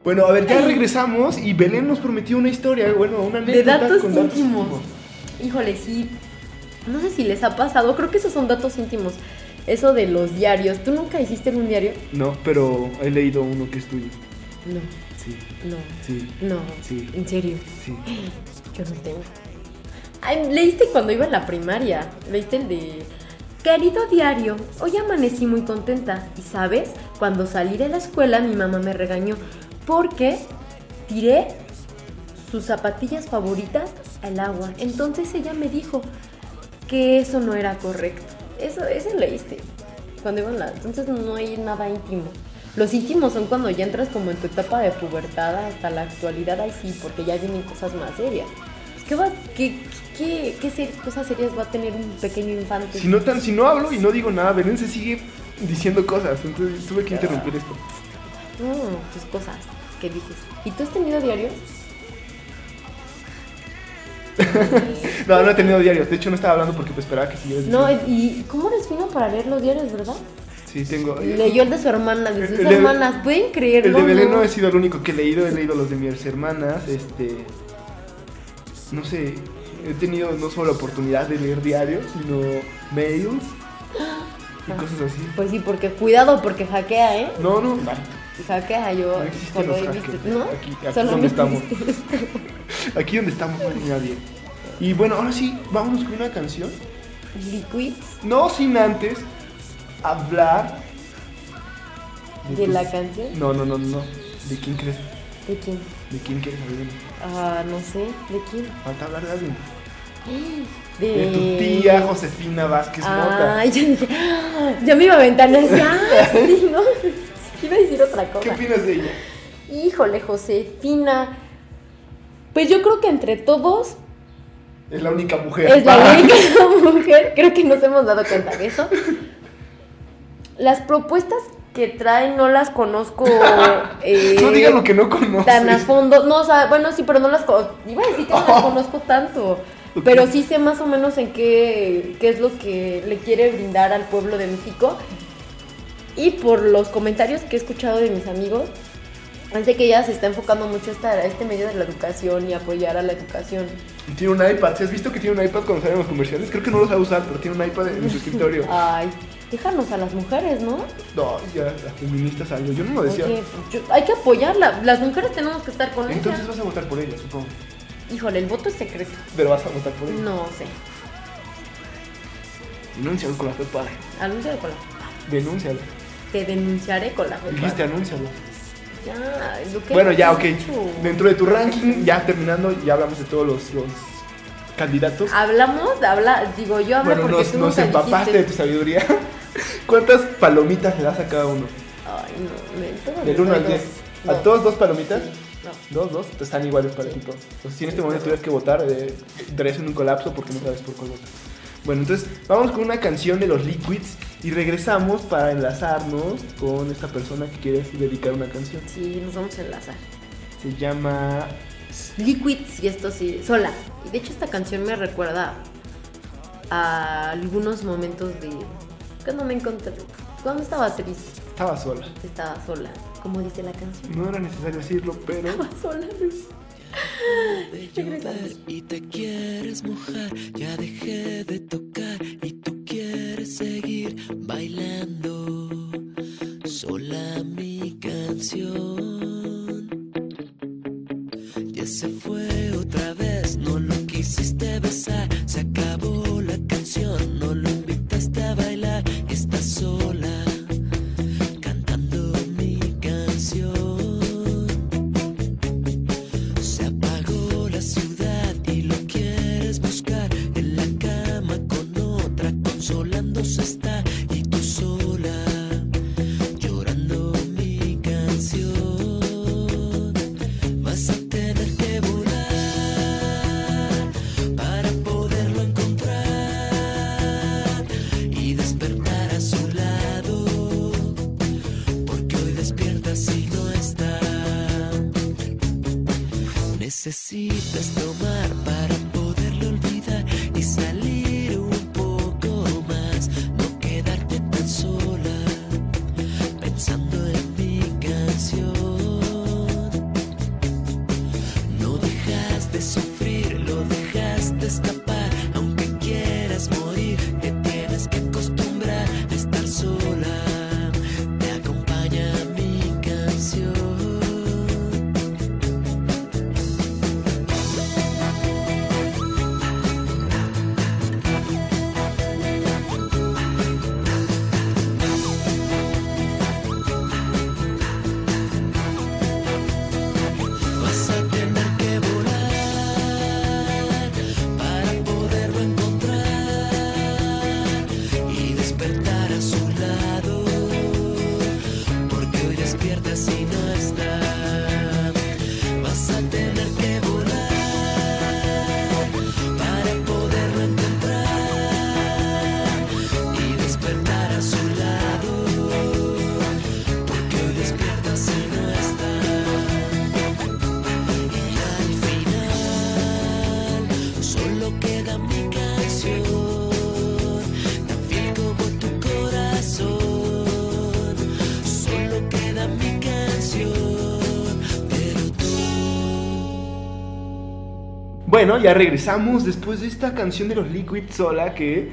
Bueno, a ver, ya regresamos y Belén nos prometió una historia, bueno, una anécdota de datos con datos íntimos. Híjole, sí. No sé si les ha pasado, creo que esos son datos íntimos. Eso de los diarios. ¿Tú nunca hiciste un diario? No, pero he leído uno que es tuyo. No. Sí. No. Sí. No. Sí. ¿En serio? Sí. Yo no tengo. Ay, leíste cuando iba en la primaria. Leíste el de. Querido diario, hoy amanecí muy contenta. Y sabes, cuando salí de la escuela mi mamá me regañó porque tiré sus zapatillas favoritas al agua. Entonces ella me dijo que eso no era correcto. Eso, eso leíste. Cuando iban la... Entonces no hay nada íntimo. Los íntimos son cuando ya entras como en tu etapa de pubertad hasta la actualidad, ahí sí, porque ya vienen cosas más serias. Pues, ¿Qué, va, qué, qué, qué cosas serias va a tener un pequeño infante? Si no, tan, si no hablo y no digo nada, Belén se sigue diciendo cosas, entonces tuve que interrumpir esto. No, tus cosas, ¿qué dices? ¿Y tú has tenido diarios? no, no he tenido diarios. De hecho, no estaba hablando porque esperaba que siguieras No, ¿y cómo eres fino para leer los diarios, verdad? Sí, tengo. Eh, Leyó el de su hermana, de sus hermanas. ¿Pueden creerlo? El de Belén no he sido el único que he leído. He leído los de mis hermanas. Este. No sé. He tenido no solo la oportunidad de leer diarios, sino mails y cosas así. Pues sí, porque cuidado, porque hackea, ¿eh? No, no, vale. Jaquea, yo no he visto. ¿No? Aquí, aquí solo donde estamos. aquí donde estamos no hay nadie. Y bueno, ahora sí, vámonos con una canción. Liquids. No sin antes hablar. ¿De, la canción? No, no, no, no. ¿De quién crees? ¿De quién? ¿De quién quieres hablar? Ah, no sé. ¿De quién? Falta hablar de alguien. De... de... tu tía Josefina Vázquez Mota. Ay, yo dije, ya me iba a aventar ya, sí, ¿no? Iba a decir otra cosa. ¿Qué opinas de ella? Híjole, Josefina. Pues yo creo que entre todos. Es la única mujer. Es la única mujer. Creo que nos hemos dado cuenta de eso. Las propuestas que traen no las conozco. Eh, no digan lo que no conozco. Tan a fondo. No, o sea, bueno, sí, pero no las conozco. Iba a decir que no las conozco tanto. Pero sí sé más o menos en qué, qué es lo que le quiere brindar al pueblo de México. Y por los comentarios que he escuchado de mis amigos, Parece que ella se está enfocando mucho a este medio de la educación y apoyar a la educación. Tiene un iPad. ¿Si has visto que tiene un iPad cuando salen los comerciales? Creo que no lo sabe usar, pero tiene un iPad en su escritorio. Ay, déjanos a las mujeres, ¿no? No, ya, las feministas algo. Yo no lo decía. Oye, hay que apoyarla. Las mujeres tenemos que estar con ella. Entonces vas a votar por ella, supongo. Híjole, el voto es secreto. Pero vas a votar por ella. No sé. Denúncialo con la fe padre. Anúncialo con la fe Denúncialo. Te denunciaré con la fe Dijiste anúncialo. Ya, lo que Bueno, ya, ok. Dentro de tu ranking, ya terminando, ya hablamos de todos los, candidatos. Hablamos, habla, digo yo hablo bueno, porque nos, tú nos empapaste de tu sabiduría. ¿Cuántas palomitas le das a cada uno? Ay, no, me Del 1 al 10. ¿A todos dos palomitas? No. Dos, dos, están iguales para ti todos. Entonces, si en este momento tuvieras que votar, eh, en un colapso porque no sabes por cuál votar. Bueno, entonces vamos con una canción de los Liquids y regresamos para enlazarnos con esta persona que quiere dedicar una canción. Sí, nos vamos a enlazar. Se llama Liquids y esto sí, sola. Y de hecho esta canción me recuerda a algunos momentos de cuando me encontré, cuando estaba triste. Estaba sola. Estaba sola, como dice la canción. No era necesario decirlo, pero estaba sola, Luis y te quieres mojar, ya dejé de tocar y tú quieres seguir bailando sola mi canción. Ya se fue otra vez, no lo quisiste besar, Bueno, ya regresamos después de esta canción de los Liquid Sola que,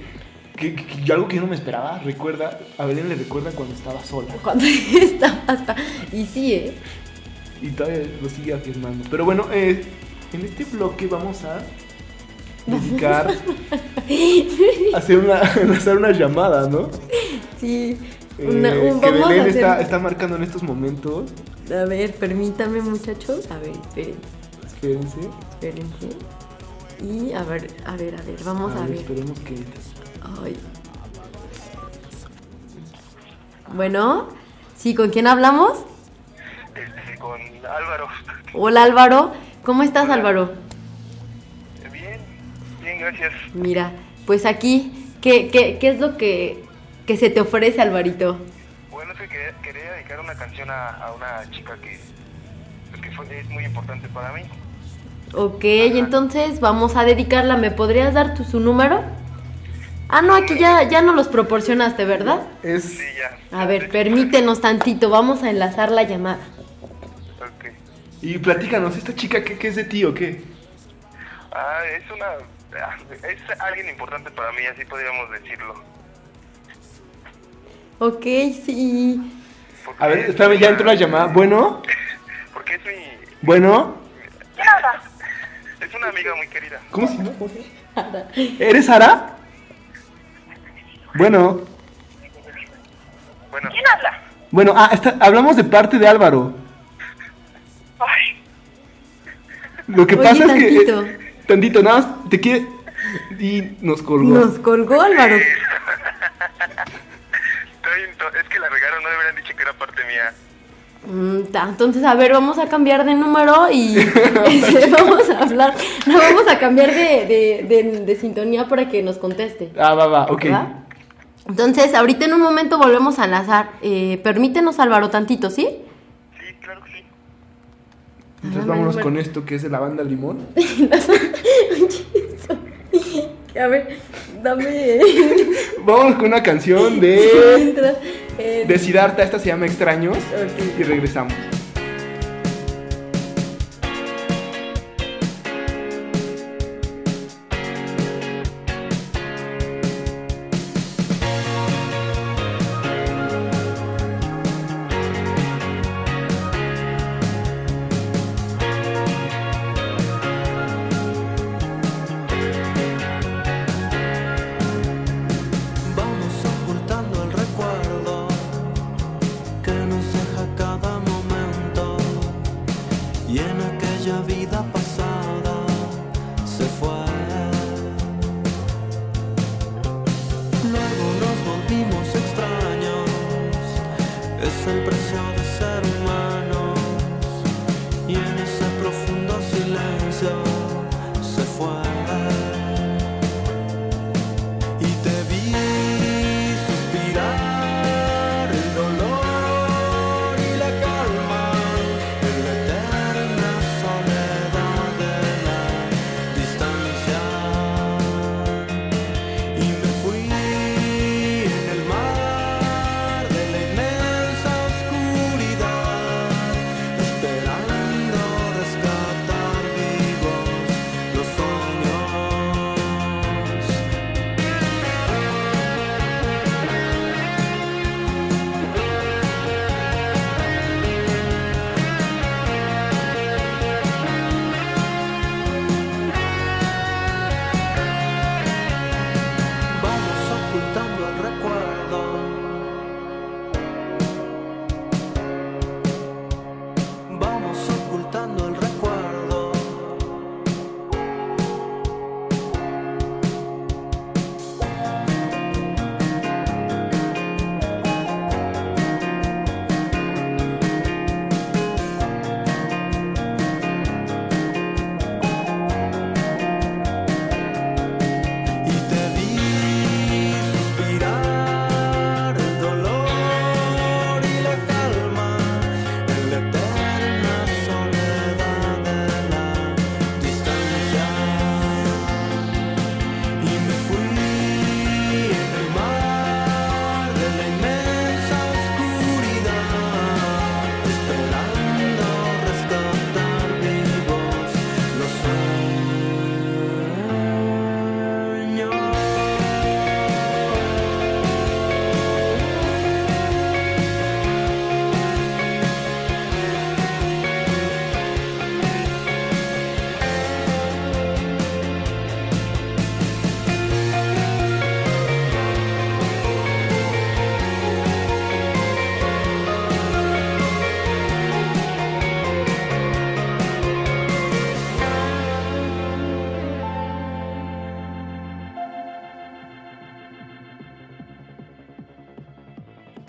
que, algo que yo no me esperaba. Recuerda, a Belén le recuerda cuando estaba sola. Cuando estaba hasta. Y sí, ¿eh? Y todavía lo sigue afirmando. Pero bueno, eh, en este bloque vamos a dedicar a hacer una, hacer una llamada, ¿no? Sí. Eh, una, que Belén está, está marcando en estos momentos. A ver, permítame muchachos. A ver, esperen. Espérense. Espérense. Y a ver, a ver, a ver, vamos a, ver, Esperemos que. Ay. Bueno, sí, ¿con quién hablamos? Este, con Álvaro. Hola Álvaro, ¿cómo estás Álvaro? Bien, bien, gracias. Mira, pues aquí, ¿qué, qué, qué es lo que, que, se te ofrece Alvarito? Bueno, es que quería, dedicar una canción a, a una chica que, pues, que fue, es muy importante para mí. Ok, entonces vamos a dedicarla. ¿Me podrías dar tu, su número? Ah, no, aquí ya, ya no los proporcionaste, ¿verdad? Es... Sí, ya. A ver, permítenos tantito, vamos a enlazar la llamada. Ok. Y platícanos, ¿esta chica qué, qué es de ti o qué? Ah, es una... ah, Es alguien importante para mí, así podríamos decirlo. Ok, sí. Porque A ver, es espérame, ya una- entró la llamada. Bueno, Porque es mi... bueno, ¿Quién habla? Una amiga muy querida. ¿cómo se llama? ¿Eres Sara? Bueno, Bueno, ¿Quién habla? bueno, ah, está- hablamos de parte de Álvaro. ay, Lo que Oye, pasa es que. tantito. eh, tantito, nada más, te quiere. Y nos colgó. Nos colgó Álvaro. es que la regaron, no deberían dicho que era parte mía. Mm, Entonces, a ver, vamos a cambiar de número y este, vamos a hablar. No, vamos a cambiar de, de- de- de sintonía para que nos conteste. Ah, va, va, ok. ¿va? Entonces, ahorita en un momento volvemos a enlazar. Eh, permítenos, Álvaro, tantito, ¿sí? Sí, claro que sí. Entonces Ah, vámonos con esto que es de la banda Limón. A ver, dame. Vámonos con una canción de. Eh, de Siddhartha, esta se llama Extraños. Y regresamos.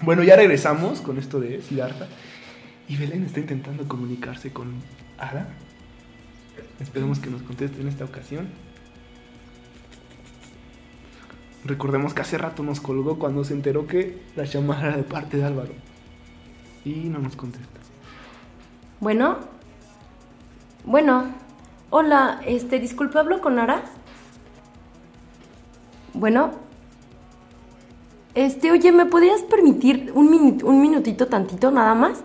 Bueno, ya regresamos con esto de Siddhartha. Y Belén está intentando comunicarse con Ada. Esperemos que nos conteste en esta ocasión. Recordemos que hace rato nos colgó cuando se enteró que la llamada era de parte de Álvaro. Y no nos contesta. Bueno. Bueno. Hola, este, disculpa, ¿hablo con Ara? Bueno. Este, oye, ¿me podrías permitir un, minu- un minutito tantito nada más?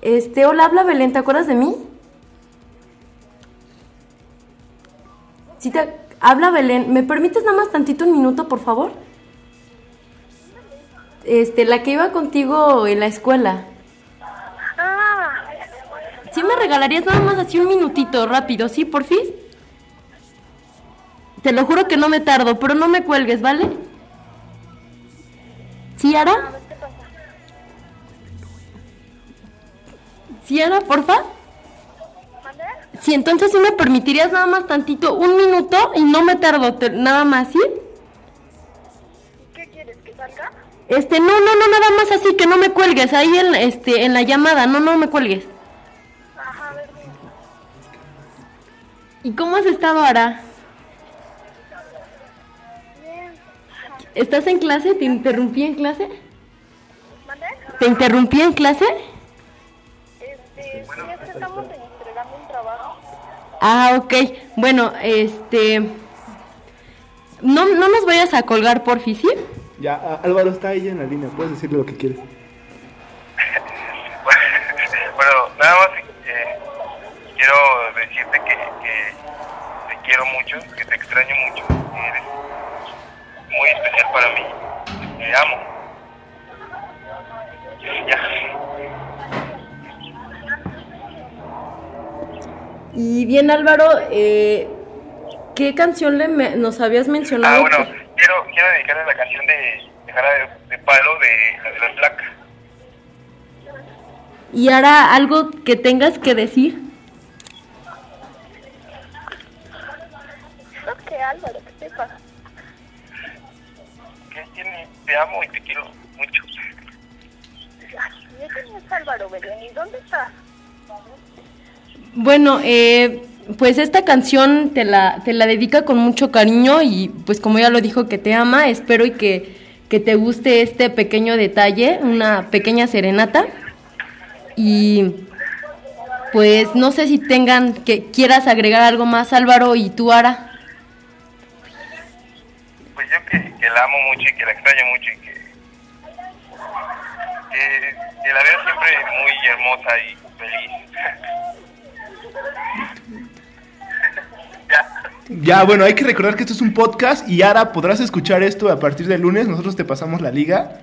Este, hola, habla Belén, ¿te acuerdas de mí? Sí, te... Habla Belén, ¿me permites nada más tantito un minuto, por favor? Este, la que iba contigo en la escuela. Ah, ¿Sí me regalarías nada más así un minutito rápido, sí, por fin? Te lo juro que no me tardo, pero no me cuelgues, ¿vale? ¿Sí, Ara? ¿Sí, Ara, porfa? ¿mande? Sí, entonces sí me permitirías nada más tantito, un minuto y no me tardo, te- nada más, ¿sí? ¿Qué quieres, que salga? Este, no, no, no, nada más así, que no me cuelgues, ahí en, este, en la llamada, no, no me cuelgues. Ajá, a ver. ¿Y cómo has estado, Ara? ¿Estás en clase? ¿Te interrumpí en clase? ¿Mande? ¿Te interrumpí en clase? Este, sí, es que estamos entregando un trabajo. Ah, ok. Bueno, este... No, no nos vayas a colgar, porfi, ¿sí? Ya, Álvaro está ella en la línea, puedes decirle lo que quieres. bueno, nada más eh, quiero decirte que, que te quiero mucho, que te extraño mucho, muy especial para mí, te amo. Ya. Y bien, Álvaro, eh, ¿qué canción le me- nos habías mencionado? Ah, bueno, que- quiero, quiero dedicarle la canción de, de Jarabe de, de Palo de la de las placas. Y ahora algo que tengas que decir. Que Álvaro. Te amo y te quiero mucho. Ay, ¿y quién es Álvaro Belén? ¿Y dónde está? Bueno, eh, pues esta canción te la, te la dedica con mucho cariño y pues como ya lo dijo que te ama, espero y que, que te guste este pequeño detalle, una pequeña serenata. Y pues no sé si tengan, que quieras agregar algo más Álvaro y tú Ara. Pues yo que, que la amo mucho y que la extraño mucho y que, que, que la veo siempre muy hermosa y feliz. ya. Ya, bueno, hay que recordar que esto es un podcast y Ara podrás escuchar esto a partir del lunes. Nosotros te pasamos la liga.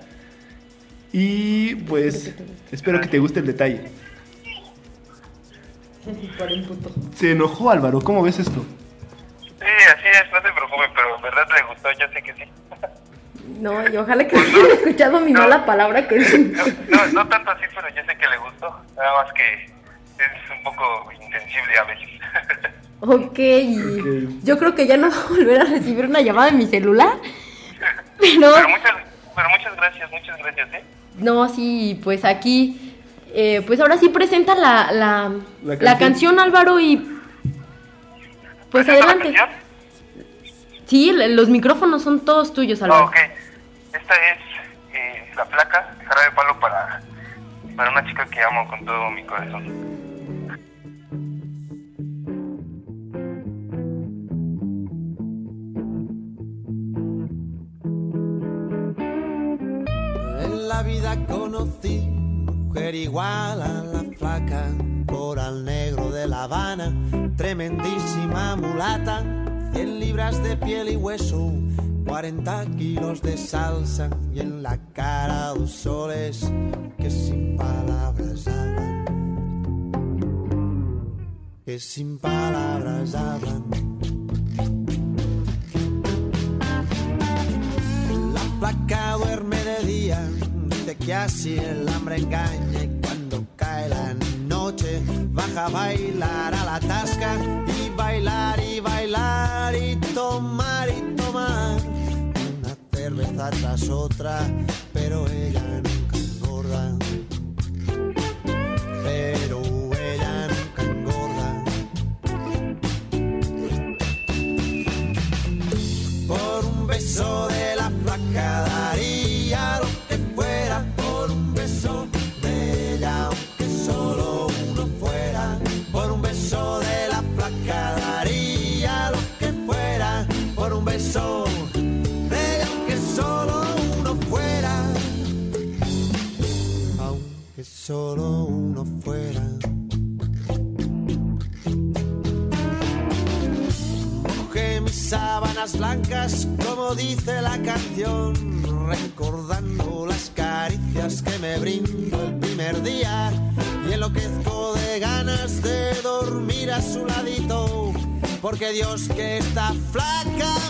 Y pues espero que te guste el detalle. Se enojó Álvaro, ¿cómo ves esto? Sí, así es, no se preocupe, pero en verdad le gustó, yo sé que sí. No, y ojalá que hubiera escuchado mi mala palabra que No, no, no tanto así, pero yo sé que le gustó. Nada más que es un poco insensible a veces. Ok, y Ok. yo creo que ya no voy a volver a recibir una llamada en mi celular. Pero, Pero muchas, pero muchas gracias, muchas gracias, ¿eh? no, sí, pues aquí, eh, pues ahora sí presenta la, la, La la canción. canción. Álvaro y pues ¿Presenta la adelante. canción? Sí, los micrófonos son todos tuyos, Ah, Álvaro. ok. Esta es eh, la placa de jarabe de palo para, para una chica que amo con todo mi corazón. En la vida conocí mujer igual a la flaca, coral negro de La Habana, tremendísima mulata, 100 libras de piel y hueso, 40 kilos de salsa. Y en la cara dos soles que sin palabras hablan, que sin palabras hablan. La placa duerme de día, dice que así el hambre engaña y cuando cae la noche baja a bailar a la tasca y bailar y bailar y tomar y tomar una cerveza tras otra, pero ella nunca engorda. Pero ella nunca engorda. Por un beso solo uno fuera. Mojé mis sábanas blancas, como dice la canción, recordando las caricias que me brindo el primer día y enloquezco de ganas de dormir a su ladito, porque Dios que está flaca a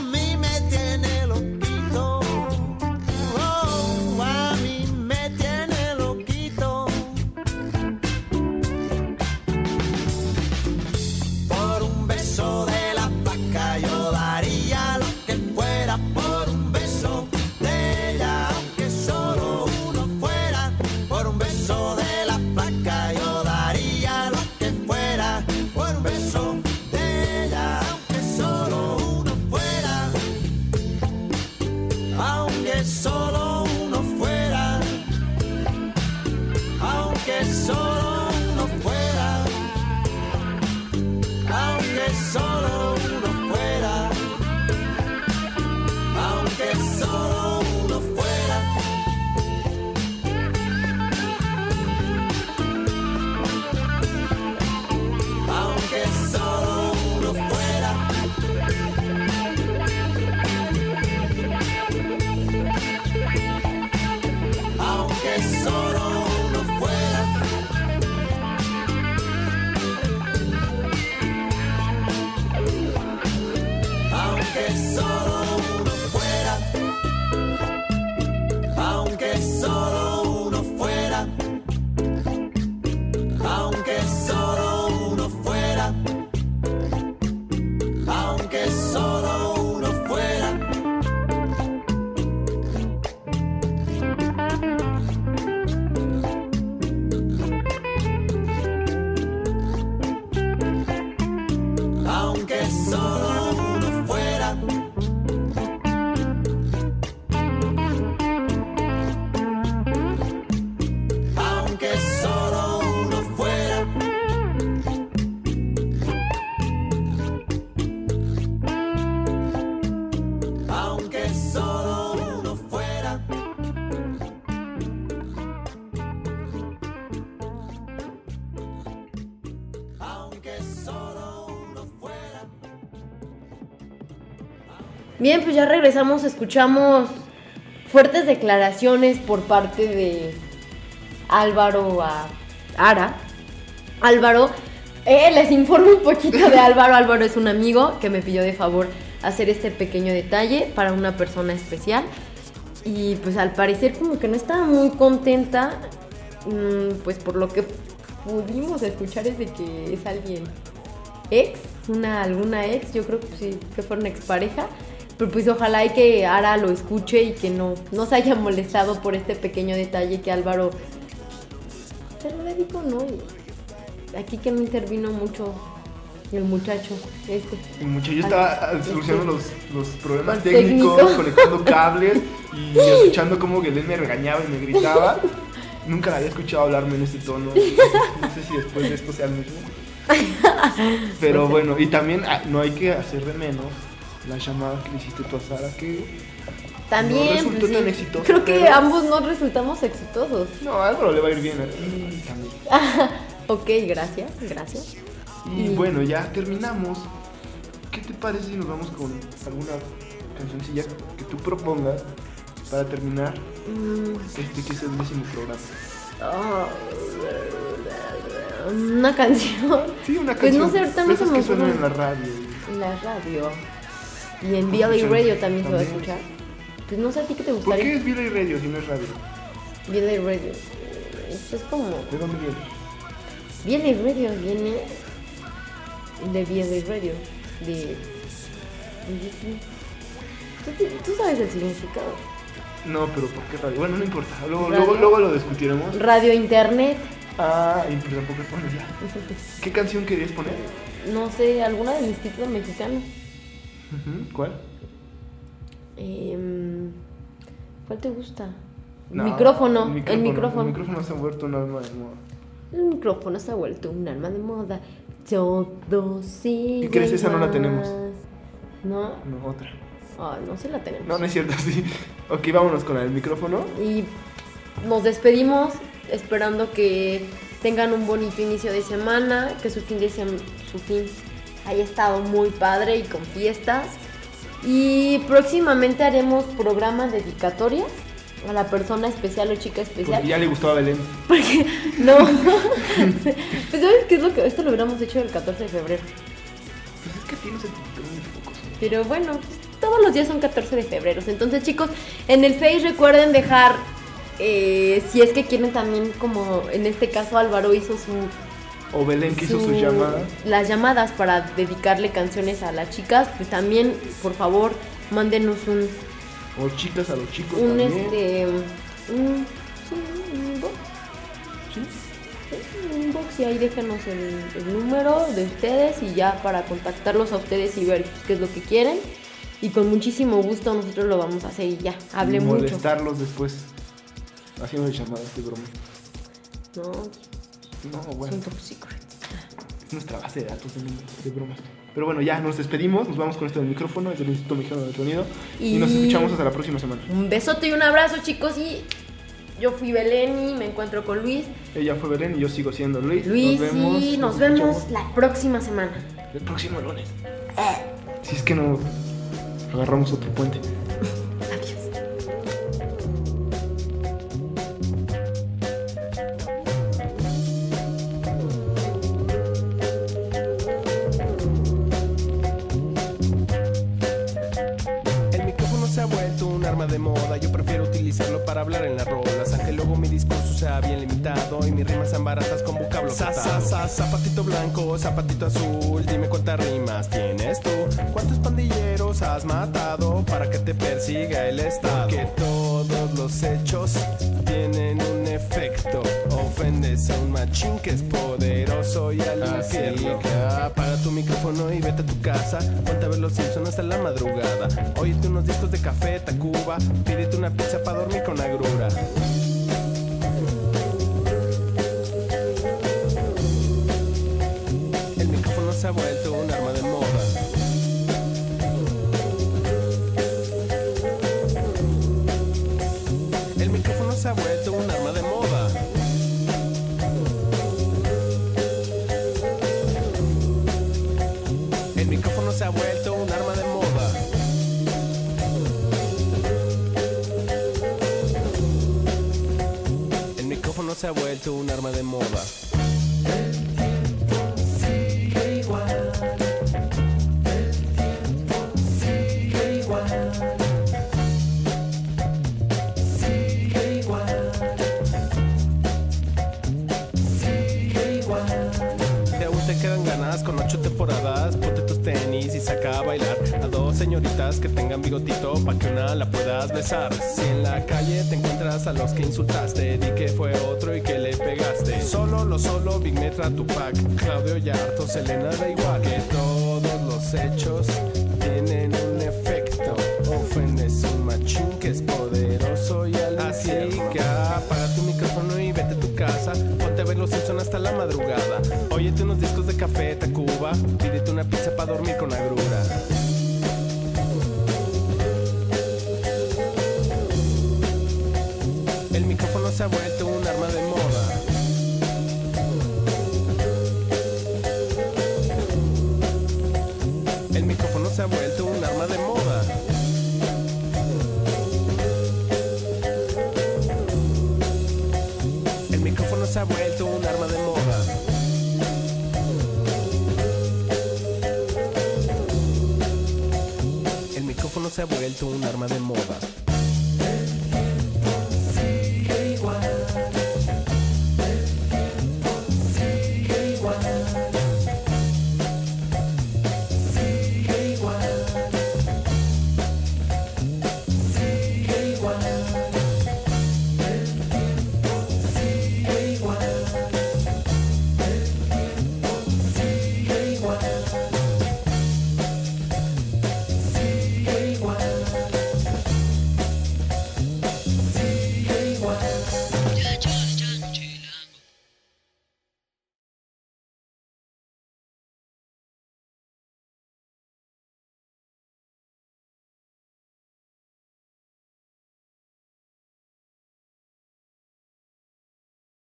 Bien, pues ya regresamos, escuchamos fuertes declaraciones por parte de Álvaro a Ara. Álvaro, eh, les informo un poquito de Álvaro. Álvaro es un amigo que me pidió de favor hacer este pequeño detalle para una persona especial. Y pues al parecer como que no estaba muy contenta, mm, pues por lo que pudimos escuchar es de que es alguien ex, una alguna ex, yo creo que sí, que fue una expareja. Pero pues ojalá y que Ara lo escuche y que no, no se haya molestado por este pequeño detalle que Álvaro se lo dedico, ¿no? Aquí que no intervino mucho el muchacho este. El muchacho estaba Ay, solucionando los, este, los problemas técnicos, conectando cables y escuchando cómo Galen me regañaba y me gritaba. Nunca la había escuchado hablarme en este tono. No sé, si después de esto sea el mismo. Pero bueno, y también ah, no hay que hacer de menos la llamada que le hiciste tú a Sara, que También, No resultó pues, sí. tan exitoso, Creo que pero- ambos no resultamos exitosos. no, a Álvaro le va a ir bien a ti también. Ok, gracias, gracias. Y Y- bueno, ya terminamos. ¿Qué te parece si nos vamos con alguna cancioncilla que tú propongas para terminar Mm, este que es el décimo programa? ah, una canción. Sí, una Pues canción. no sé, ahorita no se me que ocurre. en la radio. En la radio. Y en BLA Radio también se va a escuchar. Pues no sé a ti qué te ¿Por gustaría. qué es Billy Radio si no es radio? BLA Radio. Esto es como. ¿De dónde viene? BLA Radio viene de BLA Radio. De. ¿Tú, tú sabes el significado. No, pero ¿por qué radio? Bueno, no importa. Luego, luego, luego lo discutiremos. Radio Internet. Ah, y pues tampoco pone ya. ¿Qué canción querías poner? No sé, alguna del Instituto Mexicano. ¿Cuál? Em, ¿Cuál te gusta? No, micrófono, el micrófono. El micrófono se ha vuelto un arma de moda. El micrófono se ha vuelto un arma de moda. Todo sigue. ¿Qué crees? Esa no la tenemos. No, No, otra. ay, no se la tenemos. No, no es cierto, sí. Ok, vámonos con el micrófono. Y nos despedimos esperando que tengan un bonito inicio de semana, que su fin de su fin haya estado muy padre y con fiestas. Y próximamente haremos programas dedicatorias a la persona especial o chica especial. Porque ya le gustó a Belén. Porque, no. pues sabes qué es lo que. Esto lo hubiéramos hecho el 14 de febrero. Pues es que tienes el Pero bueno, todos los días son 14 de febrero. Entonces, chicos, en el Face recuerden dejar. Eh, si es que quieren también, como en este caso Álvaro hizo su o Belén que hizo sus llamadas. Las llamadas para dedicarle canciones a las chicas, pues también, por favor, mándenos un. O chicas a los chicos. Un también. este. Un, sí, un box. ¿Sí? un box y ahí déjenos el, número de ustedes y ya para contactarlos a ustedes y ver qué es lo que quieren. Y con muchísimo gusto nosotros lo vamos a hacer y ya, hable mucho. molestarlos después haciendo llamadas de broma. No, no, bueno. Son top secret. Es nuestra base de datos de, bromas. Pero bueno, ya nos despedimos. Nos vamos con esto del micrófono, es el Instituto Mexicano del Sonido. Y... nos escuchamos hasta la próxima semana. Un besote y un abrazo, chicos. Y yo fui Belén y me encuentro con Luis. Ella fue Belén y yo sigo siendo Luis. Luis, nos vemos, y nos, vemos la próxima semana. El próximo lunes. Si es que no agarramos otro puente. Zapatito blanco, zapatito azul, dime cuántas rimas tienes tú, cuántos pandilleros has matado para que te persiga el Estado, que todos los hechos tienen un efecto, ofendes a un machín que es poderoso y al infierno. Apaga tu micrófono y vete a tu casa, ponte a ver los Simpsons hasta la madrugada, óyete unos discos de café, Tacuba, pídete una pizza para dormir con agrura. Un arma de moda. se ha vuelto un arma de moda. Señoritas que tengan bigotito pa' que una la puedas besar. Si en la calle te encuentras a los que insultaste, di que fue otro y que le pegaste. Solo lo solo, Big Metra, Tupac, Claudio Yarto, Selena, da igual. Que todos los hechos tienen un efecto. Ofendes un machín que es poderoso y al Así que apaga tu micrófono y vete a tu casa. Ponte a ver los Simpson hasta la madrugada. Óyete unos discos de café, Tacuba. Pídete una pizza para dormir con agrura. Se ha vuelto un arma de moda.